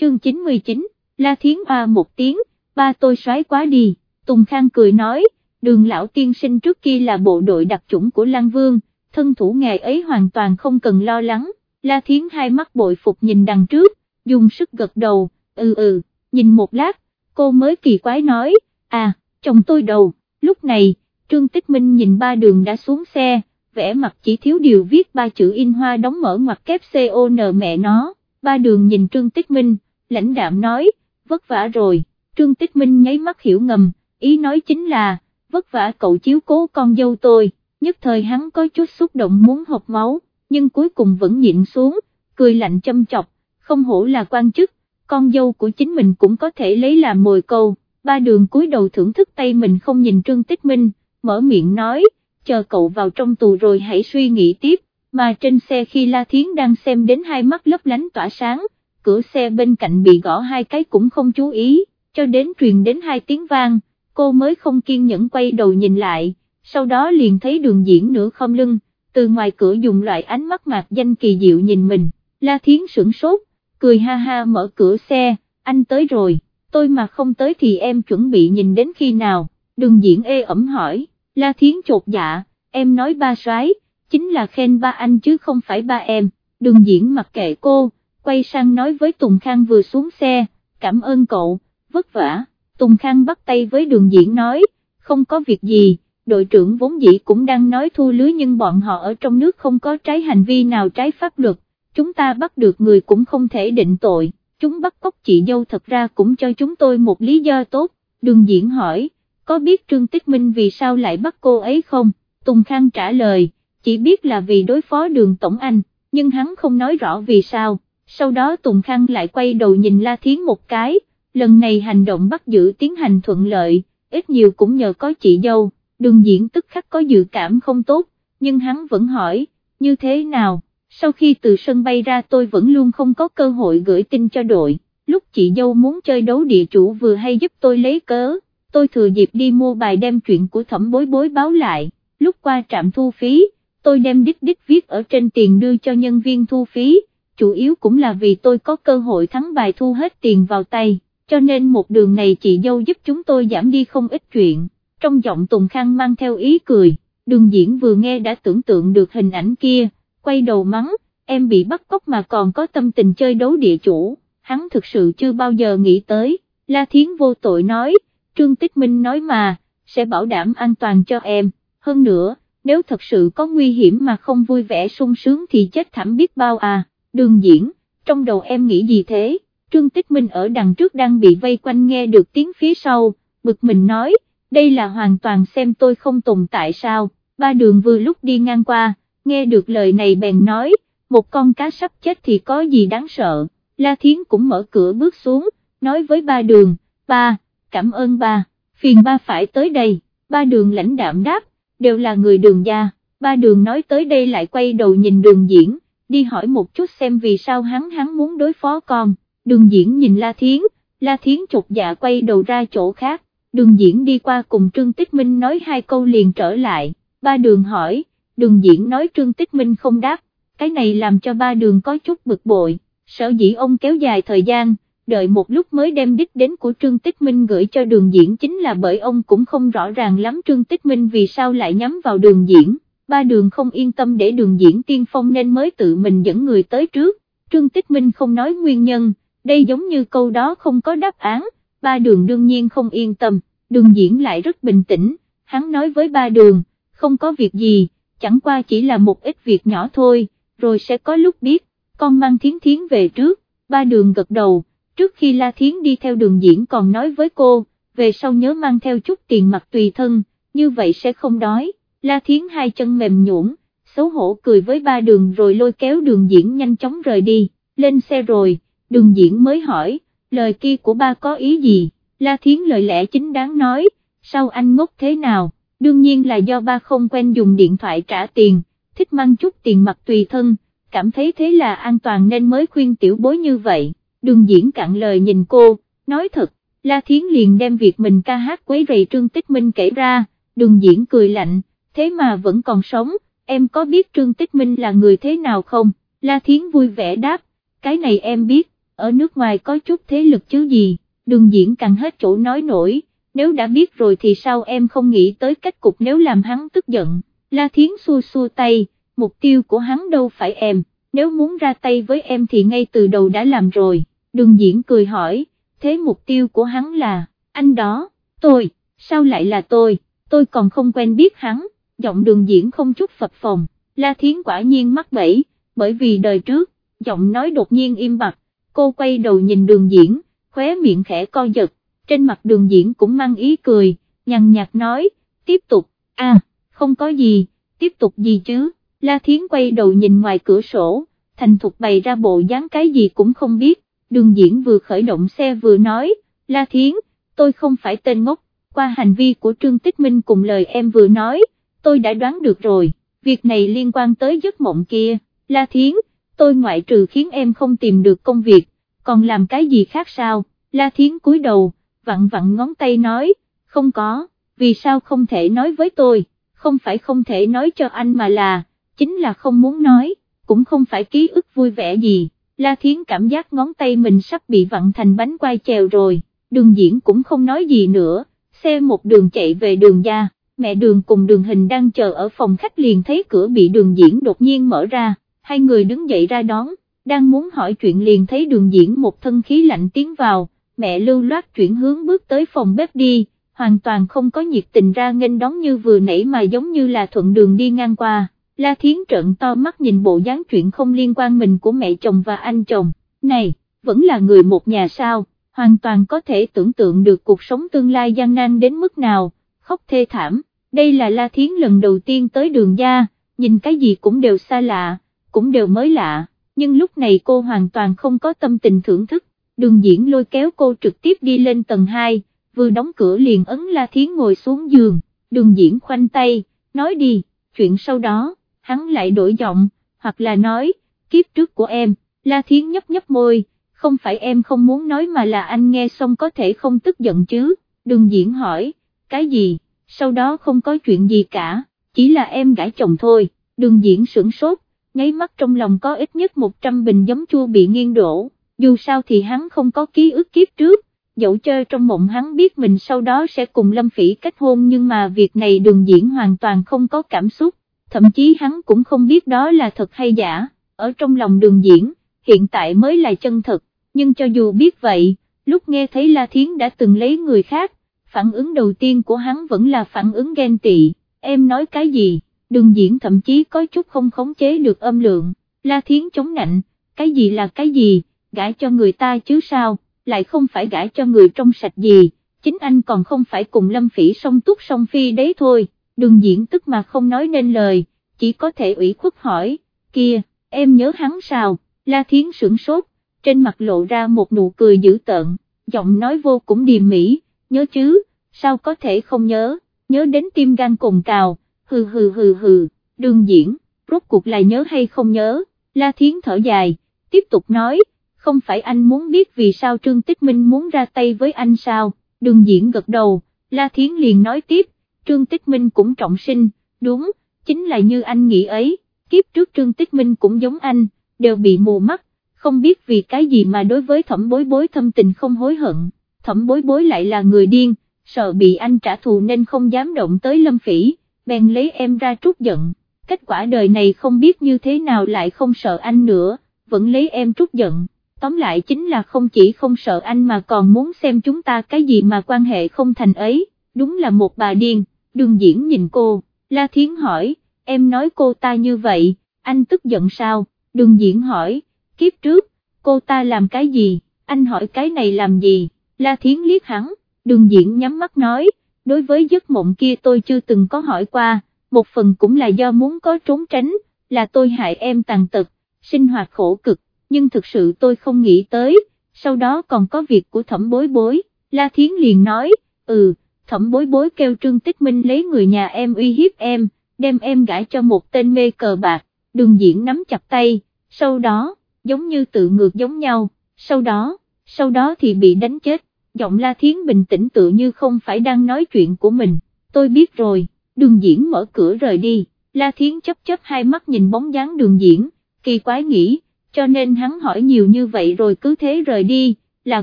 Chương 99, La Thiến ba một tiếng, ba tôi xoái quá đi, Tùng Khang cười nói, đường lão tiên sinh trước kia là bộ đội đặc chủng của Lan Vương, thân thủ ngày ấy hoàn toàn không cần lo lắng, La Thiến hai mắt bội phục nhìn đằng trước, dùng sức gật đầu, ừ ừ, nhìn một lát, cô mới kỳ quái nói, à, chồng tôi đầu, lúc này, Trương Tích Minh nhìn ba đường đã xuống xe, vẽ mặt chỉ thiếu điều viết ba chữ in hoa đóng mở ngoặc kép CON mẹ nó, ba đường nhìn Trương Tích Minh, lãnh đạm nói, vất vả rồi, Trương Tích Minh nháy mắt hiểu ngầm, ý nói chính là, vất vả cậu chiếu cố con dâu tôi, nhất thời hắn có chút xúc động muốn hộp máu, nhưng cuối cùng vẫn nhịn xuống, cười lạnh châm chọc, không hổ là quan chức, con dâu của chính mình cũng có thể lấy làm mồi câu, ba đường cúi đầu thưởng thức tay mình không nhìn Trương Tích Minh, mở miệng nói, chờ cậu vào trong tù rồi hãy suy nghĩ tiếp, mà trên xe khi La Thiến đang xem đến hai mắt lấp lánh tỏa sáng, cửa xe bên cạnh bị gõ hai cái cũng không chú ý, cho đến truyền đến hai tiếng vang, cô mới không kiên nhẫn quay đầu nhìn lại, sau đó liền thấy đường diễn nửa không lưng, từ ngoài cửa dùng loại ánh mắt mạc danh kỳ diệu nhìn mình, La Thiến sửng sốt, cười ha ha mở cửa xe, anh tới rồi, tôi mà không tới thì em chuẩn bị nhìn đến khi nào, đường diễn ê ẩm hỏi, La Thiến chột dạ, em nói ba soái chính là khen ba anh chứ không phải ba em, đường diễn mặc kệ cô, quay sang nói với Tùng Khang vừa xuống xe, cảm ơn cậu, vất vả, Tùng Khang bắt tay với đường diễn nói, không có việc gì, đội trưởng vốn dĩ cũng đang nói thu lưới nhưng bọn họ ở trong nước không có trái hành vi nào trái pháp luật, chúng ta bắt được người cũng không thể định tội, chúng bắt cóc chị dâu thật ra cũng cho chúng tôi một lý do tốt, đường diễn hỏi, có biết Trương Tích Minh vì sao lại bắt cô ấy không, Tùng Khang trả lời, chỉ biết là vì đối phó đường Tổng Anh, nhưng hắn không nói rõ vì sao, sau đó Tùng Khang lại quay đầu nhìn La Thiến một cái, lần này hành động bắt giữ tiến hành thuận lợi, ít nhiều cũng nhờ có chị dâu, đường diễn tức khắc có dự cảm không tốt, nhưng hắn vẫn hỏi, như thế nào, sau khi từ sân bay ra tôi vẫn luôn không có cơ hội gửi tin cho đội, lúc chị dâu muốn chơi đấu địa chủ vừa hay giúp tôi lấy cớ, tôi thừa dịp đi mua bài đem chuyện của thẩm bối bối báo lại, lúc qua trạm thu phí, tôi đem đích đích viết ở trên tiền đưa cho nhân viên thu phí, chủ yếu cũng là vì tôi có cơ hội thắng bài thu hết tiền vào tay, cho nên một đường này chị dâu giúp chúng tôi giảm đi không ít chuyện, trong giọng Tùng Khang mang theo ý cười, đường diễn vừa nghe đã tưởng tượng được hình ảnh kia, quay đầu mắng, em bị bắt cóc mà còn có tâm tình chơi đấu địa chủ, hắn thực sự chưa bao giờ nghĩ tới, La Thiến vô tội nói, Trương Tích Minh nói mà, sẽ bảo đảm an toàn cho em, hơn nữa, nếu thật sự có nguy hiểm mà không vui vẻ sung sướng thì chết thảm biết bao à, đường diễn, trong đầu em nghĩ gì thế, Trương Tích Minh ở đằng trước đang bị vây quanh nghe được tiếng phía sau, bực mình nói, đây là hoàn toàn xem tôi không tồn tại sao, ba đường vừa lúc đi ngang qua, nghe được lời này bèn nói, một con cá sắp chết thì có gì đáng sợ, La Thiến cũng mở cửa bước xuống, nói với ba đường, ba, cảm ơn ba, phiền ba phải tới đây, ba đường lãnh đạm đáp, đều là người đường gia, ba đường nói tới đây lại quay đầu nhìn đường diễn, đi hỏi một chút xem vì sao hắn hắn muốn đối phó con, đường diễn nhìn La Thiến, La Thiến chột dạ quay đầu ra chỗ khác, đường diễn đi qua cùng Trương Tích Minh nói hai câu liền trở lại, ba đường hỏi, đường diễn nói Trương Tích Minh không đáp, cái này làm cho ba đường có chút bực bội, sở dĩ ông kéo dài thời gian, đợi một lúc mới đem đích đến của Trương Tích Minh gửi cho đường diễn chính là bởi ông cũng không rõ ràng lắm Trương Tích Minh vì sao lại nhắm vào đường diễn, ba đường không yên tâm để đường diễn tiên phong nên mới tự mình dẫn người tới trước, Trương Tích Minh không nói nguyên nhân, đây giống như câu đó không có đáp án, ba đường đương nhiên không yên tâm, đường diễn lại rất bình tĩnh, hắn nói với ba đường, không có việc gì, chẳng qua chỉ là một ít việc nhỏ thôi, rồi sẽ có lúc biết, con mang thiến thiến về trước, ba đường gật đầu trước khi La Thiến đi theo đường diễn còn nói với cô, về sau nhớ mang theo chút tiền mặt tùy thân, như vậy sẽ không đói, La Thiến hai chân mềm nhũn, xấu hổ cười với ba đường rồi lôi kéo đường diễn nhanh chóng rời đi, lên xe rồi, đường diễn mới hỏi, lời kia của ba có ý gì, La Thiến lời lẽ chính đáng nói, sao anh ngốc thế nào, đương nhiên là do ba không quen dùng điện thoại trả tiền, thích mang chút tiền mặt tùy thân, cảm thấy thế là an toàn nên mới khuyên tiểu bối như vậy. Đường diễn cạn lời nhìn cô, nói thật, La Thiến liền đem việc mình ca hát quấy rầy Trương Tích Minh kể ra, đường diễn cười lạnh, thế mà vẫn còn sống, em có biết Trương Tích Minh là người thế nào không, La Thiến vui vẻ đáp, cái này em biết, ở nước ngoài có chút thế lực chứ gì, đường diễn càng hết chỗ nói nổi, nếu đã biết rồi thì sao em không nghĩ tới cách cục nếu làm hắn tức giận, La Thiến xua xua tay, mục tiêu của hắn đâu phải em, nếu muốn ra tay với em thì ngay từ đầu đã làm rồi. Đường diễn cười hỏi, thế mục tiêu của hắn là, anh đó, tôi, sao lại là tôi, tôi còn không quen biết hắn, giọng đường diễn không chút phập phồng, La Thiến quả nhiên mắc bẫy, bởi vì đời trước, giọng nói đột nhiên im bặt, cô quay đầu nhìn đường diễn, khóe miệng khẽ co giật, trên mặt đường diễn cũng mang ý cười, nhằn nhạt nói, tiếp tục, a không có gì, tiếp tục gì chứ, La Thiến quay đầu nhìn ngoài cửa sổ, thành thục bày ra bộ dáng cái gì cũng không biết, đường diễn vừa khởi động xe vừa nói, La Thiến, tôi không phải tên ngốc, qua hành vi của Trương Tích Minh cùng lời em vừa nói, tôi đã đoán được rồi, việc này liên quan tới giấc mộng kia, La Thiến, tôi ngoại trừ khiến em không tìm được công việc, còn làm cái gì khác sao, La Thiến cúi đầu, vặn vặn ngón tay nói, không có, vì sao không thể nói với tôi, không phải không thể nói cho anh mà là, chính là không muốn nói, cũng không phải ký ức vui vẻ gì, La Thiến cảm giác ngón tay mình sắp bị vặn thành bánh quai chèo rồi, đường diễn cũng không nói gì nữa, xe một đường chạy về đường gia, mẹ đường cùng đường hình đang chờ ở phòng khách liền thấy cửa bị đường diễn đột nhiên mở ra, hai người đứng dậy ra đón, đang muốn hỏi chuyện liền thấy đường diễn một thân khí lạnh tiến vào, mẹ lưu loát chuyển hướng bước tới phòng bếp đi, hoàn toàn không có nhiệt tình ra nghênh đón như vừa nãy mà giống như là thuận đường đi ngang qua. La Thiến trợn to mắt nhìn bộ dáng chuyện không liên quan mình của mẹ chồng và anh chồng, này, vẫn là người một nhà sao, hoàn toàn có thể tưởng tượng được cuộc sống tương lai gian nan đến mức nào, khóc thê thảm, đây là La Thiến lần đầu tiên tới đường gia, nhìn cái gì cũng đều xa lạ, cũng đều mới lạ, nhưng lúc này cô hoàn toàn không có tâm tình thưởng thức, đường diễn lôi kéo cô trực tiếp đi lên tầng 2, vừa đóng cửa liền ấn La Thiến ngồi xuống giường, đường diễn khoanh tay, nói đi, chuyện sau đó hắn lại đổi giọng, hoặc là nói, kiếp trước của em, La Thiến nhấp nhấp môi, không phải em không muốn nói mà là anh nghe xong có thể không tức giận chứ, Đường diễn hỏi, cái gì, sau đó không có chuyện gì cả, chỉ là em gãi chồng thôi, Đường diễn sửng sốt, nháy mắt trong lòng có ít nhất 100 bình giấm chua bị nghiêng đổ, dù sao thì hắn không có ký ức kiếp trước, dẫu chơi trong mộng hắn biết mình sau đó sẽ cùng Lâm Phỉ kết hôn nhưng mà việc này đường diễn hoàn toàn không có cảm xúc, thậm chí hắn cũng không biết đó là thật hay giả, ở trong lòng đường diễn, hiện tại mới là chân thật, nhưng cho dù biết vậy, lúc nghe thấy La Thiến đã từng lấy người khác, phản ứng đầu tiên của hắn vẫn là phản ứng ghen tị, em nói cái gì, đường diễn thậm chí có chút không khống chế được âm lượng, La Thiến chống nạnh, cái gì là cái gì, gãi cho người ta chứ sao, lại không phải gãi cho người trong sạch gì, chính anh còn không phải cùng Lâm Phỉ song túc song phi đấy thôi đường diễn tức mà không nói nên lời, chỉ có thể ủy khuất hỏi, kia, em nhớ hắn sao, La Thiến sửng sốt, trên mặt lộ ra một nụ cười dữ tợn, giọng nói vô cùng điềm mỹ, nhớ chứ, sao có thể không nhớ, nhớ đến tim gan cùng cào, hừ hừ hừ hừ, đường diễn, rốt cuộc là nhớ hay không nhớ, La Thiến thở dài, tiếp tục nói, không phải anh muốn biết vì sao Trương Tích Minh muốn ra tay với anh sao, đường diễn gật đầu, La Thiến liền nói tiếp, Trương Tích Minh cũng trọng sinh, đúng, chính là như anh nghĩ ấy, kiếp trước Trương Tích Minh cũng giống anh, đều bị mù mắt, không biết vì cái gì mà đối với thẩm bối bối thâm tình không hối hận, thẩm bối bối lại là người điên, sợ bị anh trả thù nên không dám động tới lâm phỉ, bèn lấy em ra trút giận, kết quả đời này không biết như thế nào lại không sợ anh nữa, vẫn lấy em trút giận. Tóm lại chính là không chỉ không sợ anh mà còn muốn xem chúng ta cái gì mà quan hệ không thành ấy, đúng là một bà điên đường diễn nhìn cô, La Thiến hỏi, em nói cô ta như vậy, anh tức giận sao, đường diễn hỏi, kiếp trước, cô ta làm cái gì, anh hỏi cái này làm gì, La Thiến liếc hắn, đường diễn nhắm mắt nói, đối với giấc mộng kia tôi chưa từng có hỏi qua, một phần cũng là do muốn có trốn tránh, là tôi hại em tàn tật, sinh hoạt khổ cực, nhưng thực sự tôi không nghĩ tới, sau đó còn có việc của thẩm bối bối, La Thiến liền nói, ừ, thẩm bối bối kêu Trương Tích Minh lấy người nhà em uy hiếp em, đem em gãi cho một tên mê cờ bạc, đường diễn nắm chặt tay, sau đó, giống như tự ngược giống nhau, sau đó, sau đó thì bị đánh chết, giọng La Thiến bình tĩnh tự như không phải đang nói chuyện của mình, tôi biết rồi, đường diễn mở cửa rời đi, La Thiến chấp chấp hai mắt nhìn bóng dáng đường diễn, kỳ quái nghĩ, cho nên hắn hỏi nhiều như vậy rồi cứ thế rời đi, là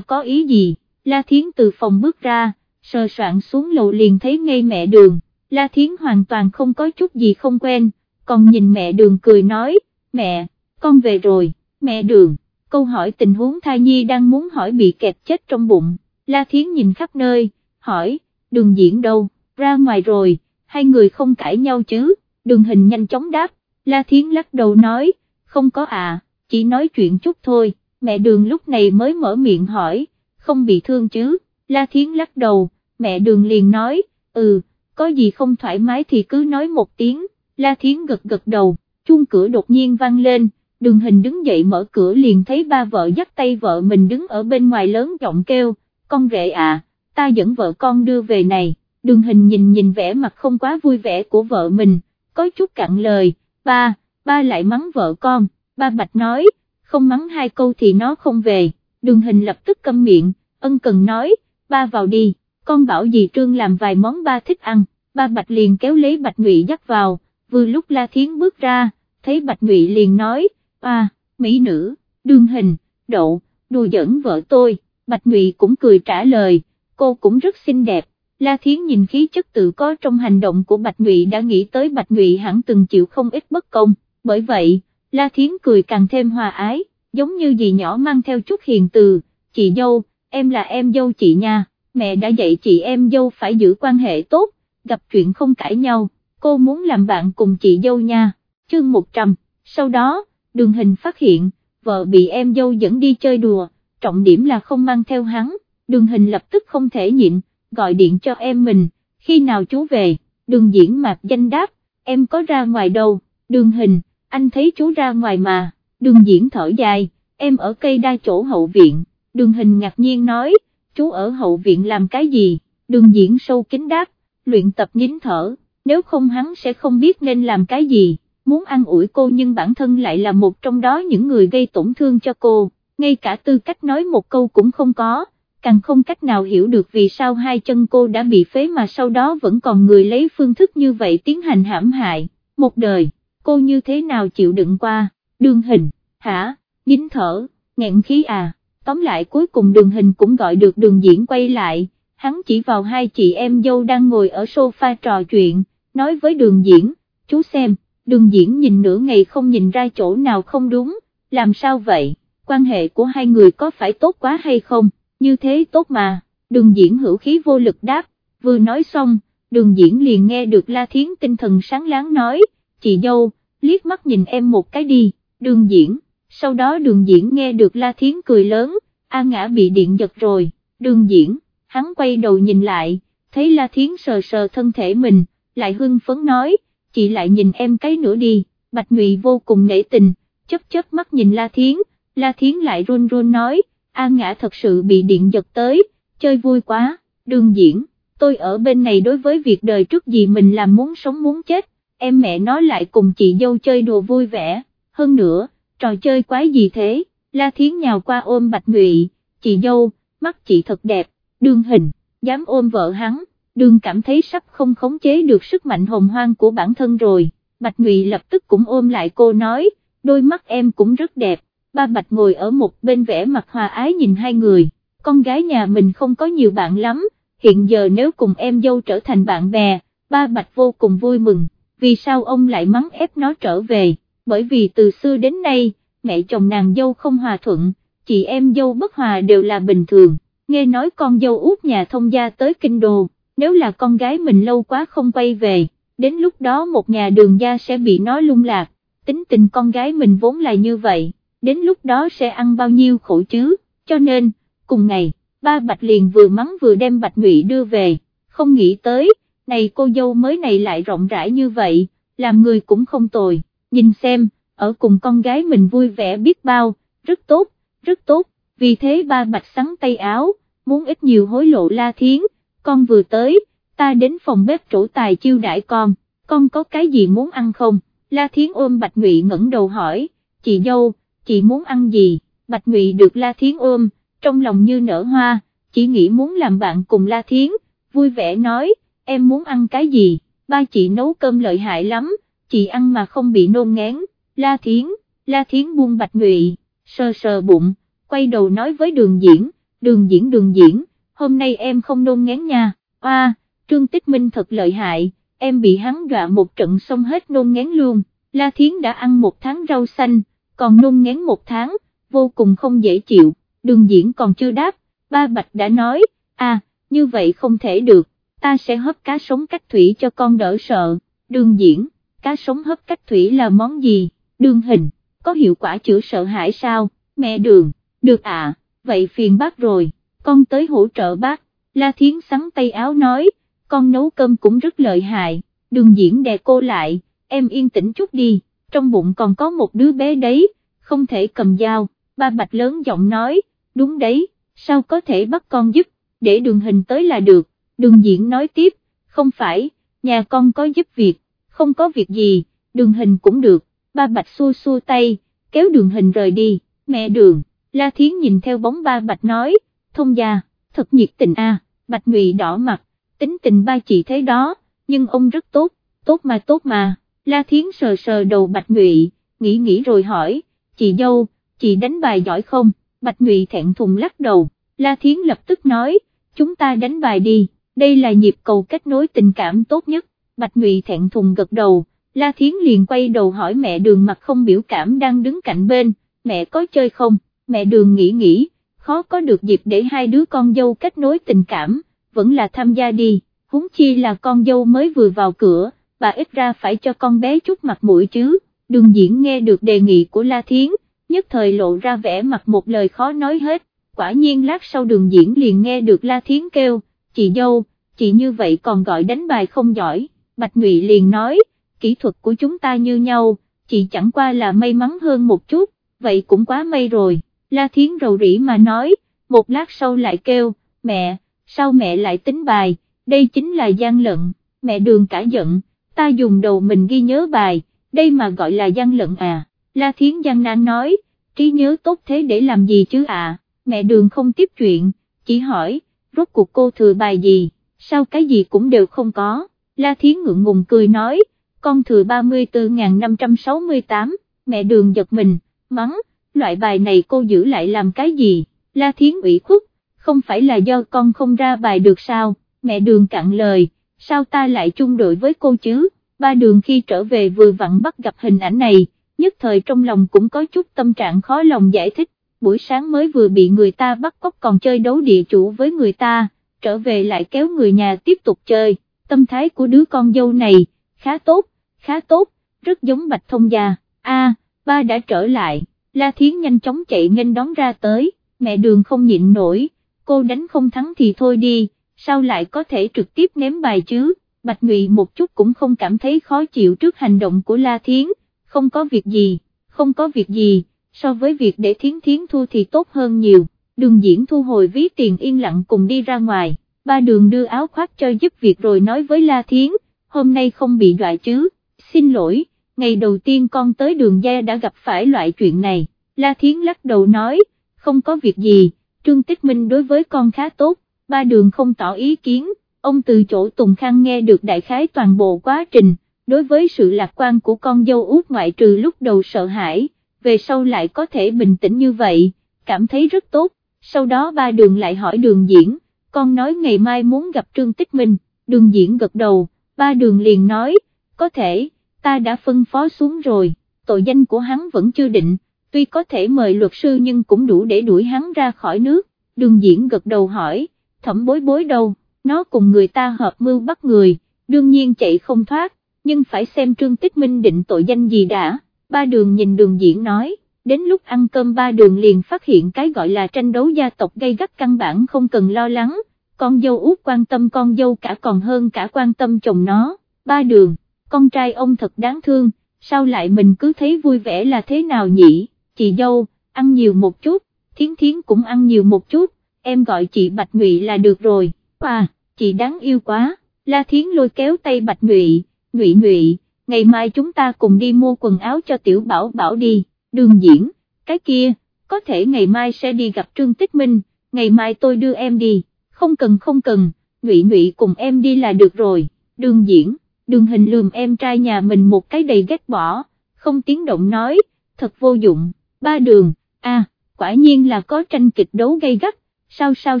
có ý gì, La Thiến từ phòng bước ra, sờ soạn xuống lầu liền thấy ngay mẹ đường, La Thiến hoàn toàn không có chút gì không quen, còn nhìn mẹ đường cười nói, mẹ, con về rồi, mẹ đường, câu hỏi tình huống thai nhi đang muốn hỏi bị kẹt chết trong bụng, La Thiến nhìn khắp nơi, hỏi, đường diễn đâu, ra ngoài rồi, hai người không cãi nhau chứ, đường hình nhanh chóng đáp, La Thiến lắc đầu nói, không có à, chỉ nói chuyện chút thôi, mẹ đường lúc này mới mở miệng hỏi, không bị thương chứ, La Thiến lắc đầu, mẹ đường liền nói, ừ, có gì không thoải mái thì cứ nói một tiếng, La Thiến gật gật đầu, chuông cửa đột nhiên vang lên, đường hình đứng dậy mở cửa liền thấy ba vợ dắt tay vợ mình đứng ở bên ngoài lớn giọng kêu, con rể à, ta dẫn vợ con đưa về này, đường hình nhìn nhìn vẻ mặt không quá vui vẻ của vợ mình, có chút cặn lời, ba, ba lại mắng vợ con, ba bạch nói, không mắng hai câu thì nó không về, đường hình lập tức câm miệng, ân cần nói, ba vào đi, con bảo dì Trương làm vài món ba thích ăn, ba bạch liền kéo lấy bạch ngụy dắt vào, vừa lúc La Thiến bước ra, thấy bạch ngụy liền nói, à, mỹ nữ, đường hình, đậu, đùa giỡn vợ tôi, bạch ngụy cũng cười trả lời, cô cũng rất xinh đẹp. La Thiến nhìn khí chất tự có trong hành động của Bạch Ngụy đã nghĩ tới Bạch Ngụy hẳn từng chịu không ít bất công, bởi vậy, La Thiến cười càng thêm hòa ái, giống như dì nhỏ mang theo chút hiền từ, chị dâu, em là em dâu chị nha, mẹ đã dạy chị em dâu phải giữ quan hệ tốt, gặp chuyện không cãi nhau, cô muốn làm bạn cùng chị dâu nha, chương 100, sau đó, đường hình phát hiện, vợ bị em dâu dẫn đi chơi đùa, trọng điểm là không mang theo hắn, đường hình lập tức không thể nhịn, gọi điện cho em mình, khi nào chú về, đường diễn mạc danh đáp, em có ra ngoài đâu, đường hình, anh thấy chú ra ngoài mà, đường diễn thở dài, em ở cây đa chỗ hậu viện, đường hình ngạc nhiên nói, chú ở hậu viện làm cái gì, đường diễn sâu kính đáp, luyện tập nhín thở, nếu không hắn sẽ không biết nên làm cái gì, muốn ăn ủi cô nhưng bản thân lại là một trong đó những người gây tổn thương cho cô, ngay cả tư cách nói một câu cũng không có càng không cách nào hiểu được vì sao hai chân cô đã bị phế mà sau đó vẫn còn người lấy phương thức như vậy tiến hành hãm hại, một đời, cô như thế nào chịu đựng qua, đường hình, hả, nín thở, nghẹn khí à, tóm lại cuối cùng đường hình cũng gọi được đường diễn quay lại, hắn chỉ vào hai chị em dâu đang ngồi ở sofa trò chuyện, nói với đường diễn, chú xem, đường diễn nhìn nửa ngày không nhìn ra chỗ nào không đúng, làm sao vậy, quan hệ của hai người có phải tốt quá hay không? như thế tốt mà, đường diễn hữu khí vô lực đáp, vừa nói xong, đường diễn liền nghe được La Thiến tinh thần sáng láng nói, chị dâu, liếc mắt nhìn em một cái đi, đường diễn, sau đó đường diễn nghe được La Thiến cười lớn, A ngã bị điện giật rồi, đường diễn, hắn quay đầu nhìn lại, thấy La Thiến sờ sờ thân thể mình, lại hưng phấn nói, chị lại nhìn em cái nữa đi, Bạch Ngụy vô cùng nể tình, chấp chớp mắt nhìn La Thiến, La Thiến lại run run nói, An Ngã thật sự bị điện giật tới, chơi vui quá, đường diễn, tôi ở bên này đối với việc đời trước gì mình làm muốn sống muốn chết, em mẹ nói lại cùng chị dâu chơi đùa vui vẻ, hơn nữa, trò chơi quái gì thế, La Thiến nhào qua ôm Bạch Ngụy, chị dâu, mắt chị thật đẹp, đường hình, dám ôm vợ hắn, đường cảm thấy sắp không khống chế được sức mạnh hồng hoang của bản thân rồi, Bạch Ngụy lập tức cũng ôm lại cô nói, đôi mắt em cũng rất đẹp, ba Bạch ngồi ở một bên vẽ mặt hòa ái nhìn hai người, con gái nhà mình không có nhiều bạn lắm, hiện giờ nếu cùng em dâu trở thành bạn bè, ba Bạch vô cùng vui mừng, vì sao ông lại mắng ép nó trở về, bởi vì từ xưa đến nay, mẹ chồng nàng dâu không hòa thuận, chị em dâu bất hòa đều là bình thường, nghe nói con dâu út nhà thông gia tới kinh đô, nếu là con gái mình lâu quá không quay về, đến lúc đó một nhà đường gia sẽ bị nó lung lạc, tính tình con gái mình vốn là như vậy đến lúc đó sẽ ăn bao nhiêu khổ chứ, cho nên, cùng ngày, ba Bạch liền vừa mắng vừa đem Bạch Ngụy đưa về, không nghĩ tới, này cô dâu mới này lại rộng rãi như vậy, làm người cũng không tồi, nhìn xem, ở cùng con gái mình vui vẻ biết bao, rất tốt, rất tốt, vì thế ba Bạch sắn tay áo, muốn ít nhiều hối lộ La Thiến, con vừa tới, ta đến phòng bếp trổ tài chiêu đãi con, con có cái gì muốn ăn không, La Thiến ôm Bạch Ngụy ngẩng đầu hỏi, chị dâu, chị muốn ăn gì, Bạch Ngụy được La Thiến ôm, trong lòng như nở hoa, chỉ nghĩ muốn làm bạn cùng La Thiến, vui vẻ nói, em muốn ăn cái gì, ba chị nấu cơm lợi hại lắm, chị ăn mà không bị nôn ngén, La Thiến, La Thiến buông Bạch Ngụy, sờ sờ bụng, quay đầu nói với đường diễn, đường diễn đường diễn, hôm nay em không nôn ngén nha, oa, Trương Tích Minh thật lợi hại, em bị hắn dọa một trận xong hết nôn ngén luôn, La Thiến đã ăn một tháng rau xanh, còn nôn ngén một tháng, vô cùng không dễ chịu, đường diễn còn chưa đáp, ba bạch đã nói, à, như vậy không thể được, ta sẽ hấp cá sống cách thủy cho con đỡ sợ, đường diễn, cá sống hấp cách thủy là món gì, đường hình, có hiệu quả chữa sợ hãi sao, mẹ đường, được à, vậy phiền bác rồi, con tới hỗ trợ bác, La Thiến sắn tay áo nói, con nấu cơm cũng rất lợi hại, đường diễn đè cô lại, em yên tĩnh chút đi, trong bụng còn có một đứa bé đấy, không thể cầm dao, ba bạch lớn giọng nói, đúng đấy, sao có thể bắt con giúp, để đường hình tới là được, đường diễn nói tiếp, không phải, nhà con có giúp việc, không có việc gì, đường hình cũng được, ba bạch xua xua tay, kéo đường hình rời đi, mẹ đường, La Thiến nhìn theo bóng ba bạch nói, thông gia, thật nhiệt tình a. bạch ngụy đỏ mặt, tính tình ba chị thế đó, nhưng ông rất tốt, tốt mà tốt mà, La Thiến sờ sờ đầu bạch ngụy, nghĩ nghĩ rồi hỏi, chị dâu, chị đánh bài giỏi không, bạch ngụy thẹn thùng lắc đầu, La Thiến lập tức nói, chúng ta đánh bài đi, đây là nhịp cầu kết nối tình cảm tốt nhất, bạch ngụy thẹn thùng gật đầu. La Thiến liền quay đầu hỏi mẹ đường mặt không biểu cảm đang đứng cạnh bên, mẹ có chơi không, mẹ đường nghĩ nghĩ, khó có được dịp để hai đứa con dâu kết nối tình cảm, vẫn là tham gia đi, huống chi là con dâu mới vừa vào cửa, bà ít ra phải cho con bé chút mặt mũi chứ, đường diễn nghe được đề nghị của La Thiến, nhất thời lộ ra vẻ mặt một lời khó nói hết, quả nhiên lát sau đường diễn liền nghe được La Thiến kêu, chị dâu, chị như vậy còn gọi đánh bài không giỏi, Bạch Ngụy liền nói, kỹ thuật của chúng ta như nhau, chỉ chẳng qua là may mắn hơn một chút, vậy cũng quá may rồi, La Thiến rầu rĩ mà nói, một lát sau lại kêu, mẹ, sao mẹ lại tính bài, đây chính là gian lận, mẹ đường cả giận, ta dùng đầu mình ghi nhớ bài, đây mà gọi là gian lận à, La Thiến gian nan nói, trí nhớ tốt thế để làm gì chứ à, mẹ đường không tiếp chuyện, chỉ hỏi, rốt cuộc cô thừa bài gì, sao cái gì cũng đều không có, La Thiến ngượng ngùng cười nói, con thừa 34.568, mẹ đường giật mình, mắng, loại bài này cô giữ lại làm cái gì, La Thiến ủy khuất, không phải là do con không ra bài được sao, mẹ đường cạn lời, sao ta lại chung đội với cô chứ, ba đường khi trở về vừa vặn bắt gặp hình ảnh này, nhất thời trong lòng cũng có chút tâm trạng khó lòng giải thích, buổi sáng mới vừa bị người ta bắt cóc còn chơi đấu địa chủ với người ta, trở về lại kéo người nhà tiếp tục chơi, tâm thái của đứa con dâu này, khá tốt, khá tốt, rất giống bạch thông gia, a ba đã trở lại, La Thiến nhanh chóng chạy nghênh đón ra tới, mẹ đường không nhịn nổi, cô đánh không thắng thì thôi đi, sao lại có thể trực tiếp ném bài chứ, Bạch Ngụy một chút cũng không cảm thấy khó chịu trước hành động của La Thiến, không có việc gì, không có việc gì, so với việc để Thiến Thiến thu thì tốt hơn nhiều, đường diễn thu hồi ví tiền yên lặng cùng đi ra ngoài, ba đường đưa áo khoác cho giúp việc rồi nói với La Thiến, hôm nay không bị dọa chứ, xin lỗi, ngày đầu tiên con tới đường gia đã gặp phải loại chuyện này, La Thiến lắc đầu nói, không có việc gì, Trương Tích Minh đối với con khá tốt, ba đường không tỏ ý kiến, ông từ chỗ Tùng Khang nghe được đại khái toàn bộ quá trình, đối với sự lạc quan của con dâu út ngoại trừ lúc đầu sợ hãi, về sau lại có thể bình tĩnh như vậy, cảm thấy rất tốt, sau đó ba đường lại hỏi đường diễn, con nói ngày mai muốn gặp Trương Tích Minh, đường diễn gật đầu, ba đường liền nói, có thể, ta đã phân phó xuống rồi, tội danh của hắn vẫn chưa định, tuy có thể mời luật sư nhưng cũng đủ để đuổi hắn ra khỏi nước, đường diễn gật đầu hỏi, thẩm bối bối đâu, nó cùng người ta hợp mưu bắt người, đương nhiên chạy không thoát, nhưng phải xem Trương Tích Minh định tội danh gì đã, ba đường nhìn đường diễn nói, đến lúc ăn cơm ba đường liền phát hiện cái gọi là tranh đấu gia tộc gây gắt căn bản không cần lo lắng, con dâu út quan tâm con dâu cả còn hơn cả quan tâm chồng nó, ba đường, con trai ông thật đáng thương, sao lại mình cứ thấy vui vẻ là thế nào nhỉ, chị dâu, ăn nhiều một chút, thiến thiến cũng ăn nhiều một chút, em gọi chị Bạch Ngụy là được rồi, à, chị đáng yêu quá, La Thiến lôi kéo tay Bạch Ngụy, Ngụy Ngụy, ngày mai chúng ta cùng đi mua quần áo cho Tiểu Bảo Bảo đi, đường diễn, cái kia, có thể ngày mai sẽ đi gặp Trương Tích Minh, ngày mai tôi đưa em đi, không cần không cần, Ngụy Ngụy cùng em đi là được rồi, đường diễn, đường hình lườm em trai nhà mình một cái đầy ghét bỏ, không tiếng động nói, thật vô dụng, ba đường, a, quả nhiên là có tranh kịch đấu gay gắt, sao sao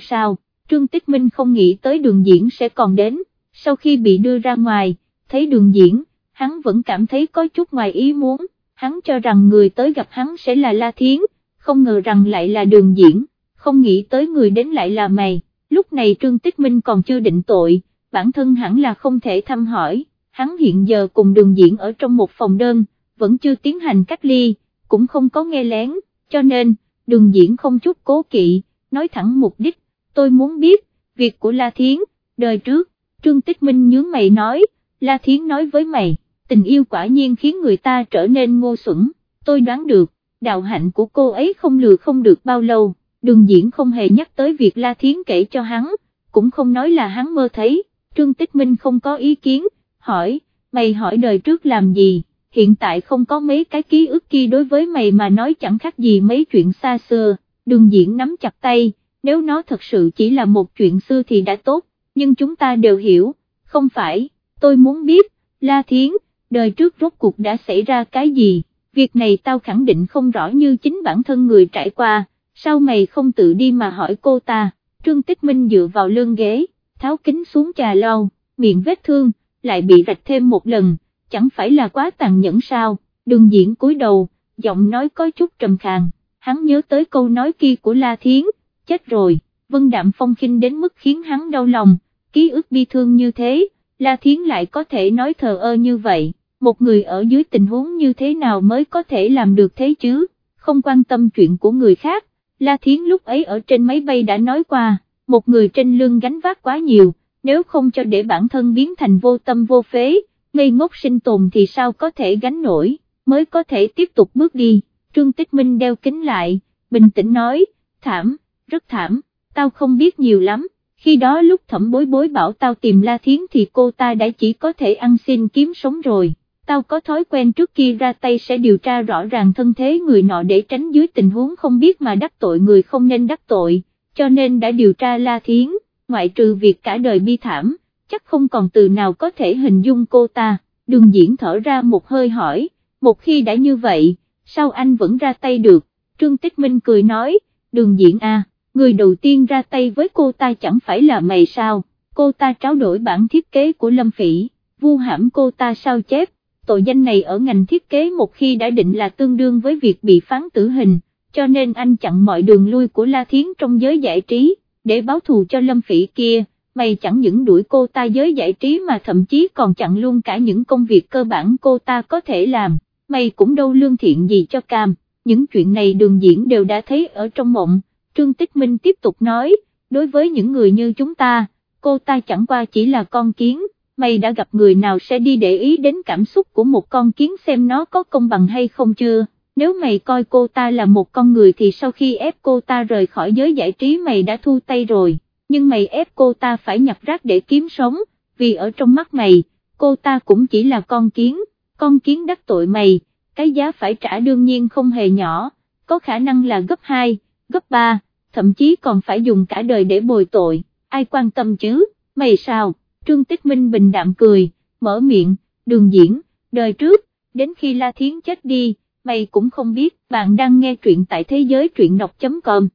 sao, Trương Tích Minh không nghĩ tới đường diễn sẽ còn đến, sau khi bị đưa ra ngoài, thấy đường diễn, hắn vẫn cảm thấy có chút ngoài ý muốn, hắn cho rằng người tới gặp hắn sẽ là La Thiến, không ngờ rằng lại là đường diễn, không nghĩ tới người đến lại là mày, lúc này Trương Tích Minh còn chưa định tội, bản thân hẳn là không thể thăm hỏi, hắn hiện giờ cùng đường diễn ở trong một phòng đơn, vẫn chưa tiến hành cách ly, cũng không có nghe lén, cho nên, đường diễn không chút cố kỵ, nói thẳng mục đích, tôi muốn biết, việc của La Thiến, đời trước, Trương Tích Minh nhướng mày nói, La Thiến nói với mày, tình yêu quả nhiên khiến người ta trở nên ngô xuẩn, tôi đoán được, đạo hạnh của cô ấy không lừa không được bao lâu, đường diễn không hề nhắc tới việc La Thiến kể cho hắn, cũng không nói là hắn mơ thấy, Trương Tích Minh không có ý kiến, hỏi, mày hỏi đời trước làm gì, hiện tại không có mấy cái ký ức kia đối với mày mà nói chẳng khác gì mấy chuyện xa xưa, đường diễn nắm chặt tay, nếu nó thật sự chỉ là một chuyện xưa thì đã tốt, nhưng chúng ta đều hiểu, không phải, tôi muốn biết, La Thiến, đời trước rốt cuộc đã xảy ra cái gì, việc này tao khẳng định không rõ như chính bản thân người trải qua, sao mày không tự đi mà hỏi cô ta, Trương Tích Minh dựa vào lưng ghế, tháo kính xuống trà lau, miệng vết thương, lại bị rạch thêm một lần, chẳng phải là quá tàn nhẫn sao, đường diễn cúi đầu, giọng nói có chút trầm khàn, hắn nhớ tới câu nói kia của La Thiến, chết rồi, Vân Đạm Phong khinh đến mức khiến hắn đau lòng, ký ức bi thương như thế, La Thiến lại có thể nói thờ ơ như vậy, một người ở dưới tình huống như thế nào mới có thể làm được thế chứ, không quan tâm chuyện của người khác, La Thiến lúc ấy ở trên máy bay đã nói qua, một người trên lưng gánh vác quá nhiều, nếu không cho để bản thân biến thành vô tâm vô phế, ngây ngốc sinh tồn thì sao có thể gánh nổi, mới có thể tiếp tục bước đi, Trương Tích Minh đeo kính lại, bình tĩnh nói, thảm, rất thảm, tao không biết nhiều lắm, khi đó lúc thẩm bối bối bảo tao tìm La Thiến thì cô ta đã chỉ có thể ăn xin kiếm sống rồi, tao có thói quen trước kia ra tay sẽ điều tra rõ ràng thân thế người nọ để tránh dưới tình huống không biết mà đắc tội người không nên đắc tội, cho nên đã điều tra La Thiến, ngoại trừ việc cả đời bi thảm, chắc không còn từ nào có thể hình dung cô ta, đường diễn thở ra một hơi hỏi, một khi đã như vậy, sao anh vẫn ra tay được, Trương Tích Minh cười nói, đường diễn a người đầu tiên ra tay với cô ta chẳng phải là mày sao, cô ta tráo đổi bản thiết kế của Lâm Phỉ, vu hãm cô ta sao chép, tội danh này ở ngành thiết kế một khi đã định là tương đương với việc bị phán tử hình, cho nên anh chặn mọi đường lui của La Thiến trong giới giải trí, để báo thù cho Lâm Phỉ kia, mày chẳng những đuổi cô ta giới giải trí mà thậm chí còn chặn luôn cả những công việc cơ bản cô ta có thể làm, mày cũng đâu lương thiện gì cho cam, những chuyện này đường diễn đều đã thấy ở trong mộng Trương Tích Minh tiếp tục nói, đối với những người như chúng ta, cô ta chẳng qua chỉ là con kiến, mày đã gặp người nào sẽ đi để ý đến cảm xúc của một con kiến xem nó có công bằng hay không chưa, nếu mày coi cô ta là một con người thì sau khi ép cô ta rời khỏi giới giải trí mày đã thu tay rồi, nhưng mày ép cô ta phải nhặt rác để kiếm sống, vì ở trong mắt mày, cô ta cũng chỉ là con kiến, con kiến đắc tội mày, cái giá phải trả đương nhiên không hề nhỏ, có khả năng là gấp 2 gấp 3, thậm chí còn phải dùng cả đời để bồi tội, ai quan tâm chứ, mày sao, Trương Tích Minh bình đạm cười, mở miệng, đường diễn, đời trước, đến khi La Thiến chết đi, mày cũng không biết, bạn đang nghe truyện tại thế giới truyện đọc.com.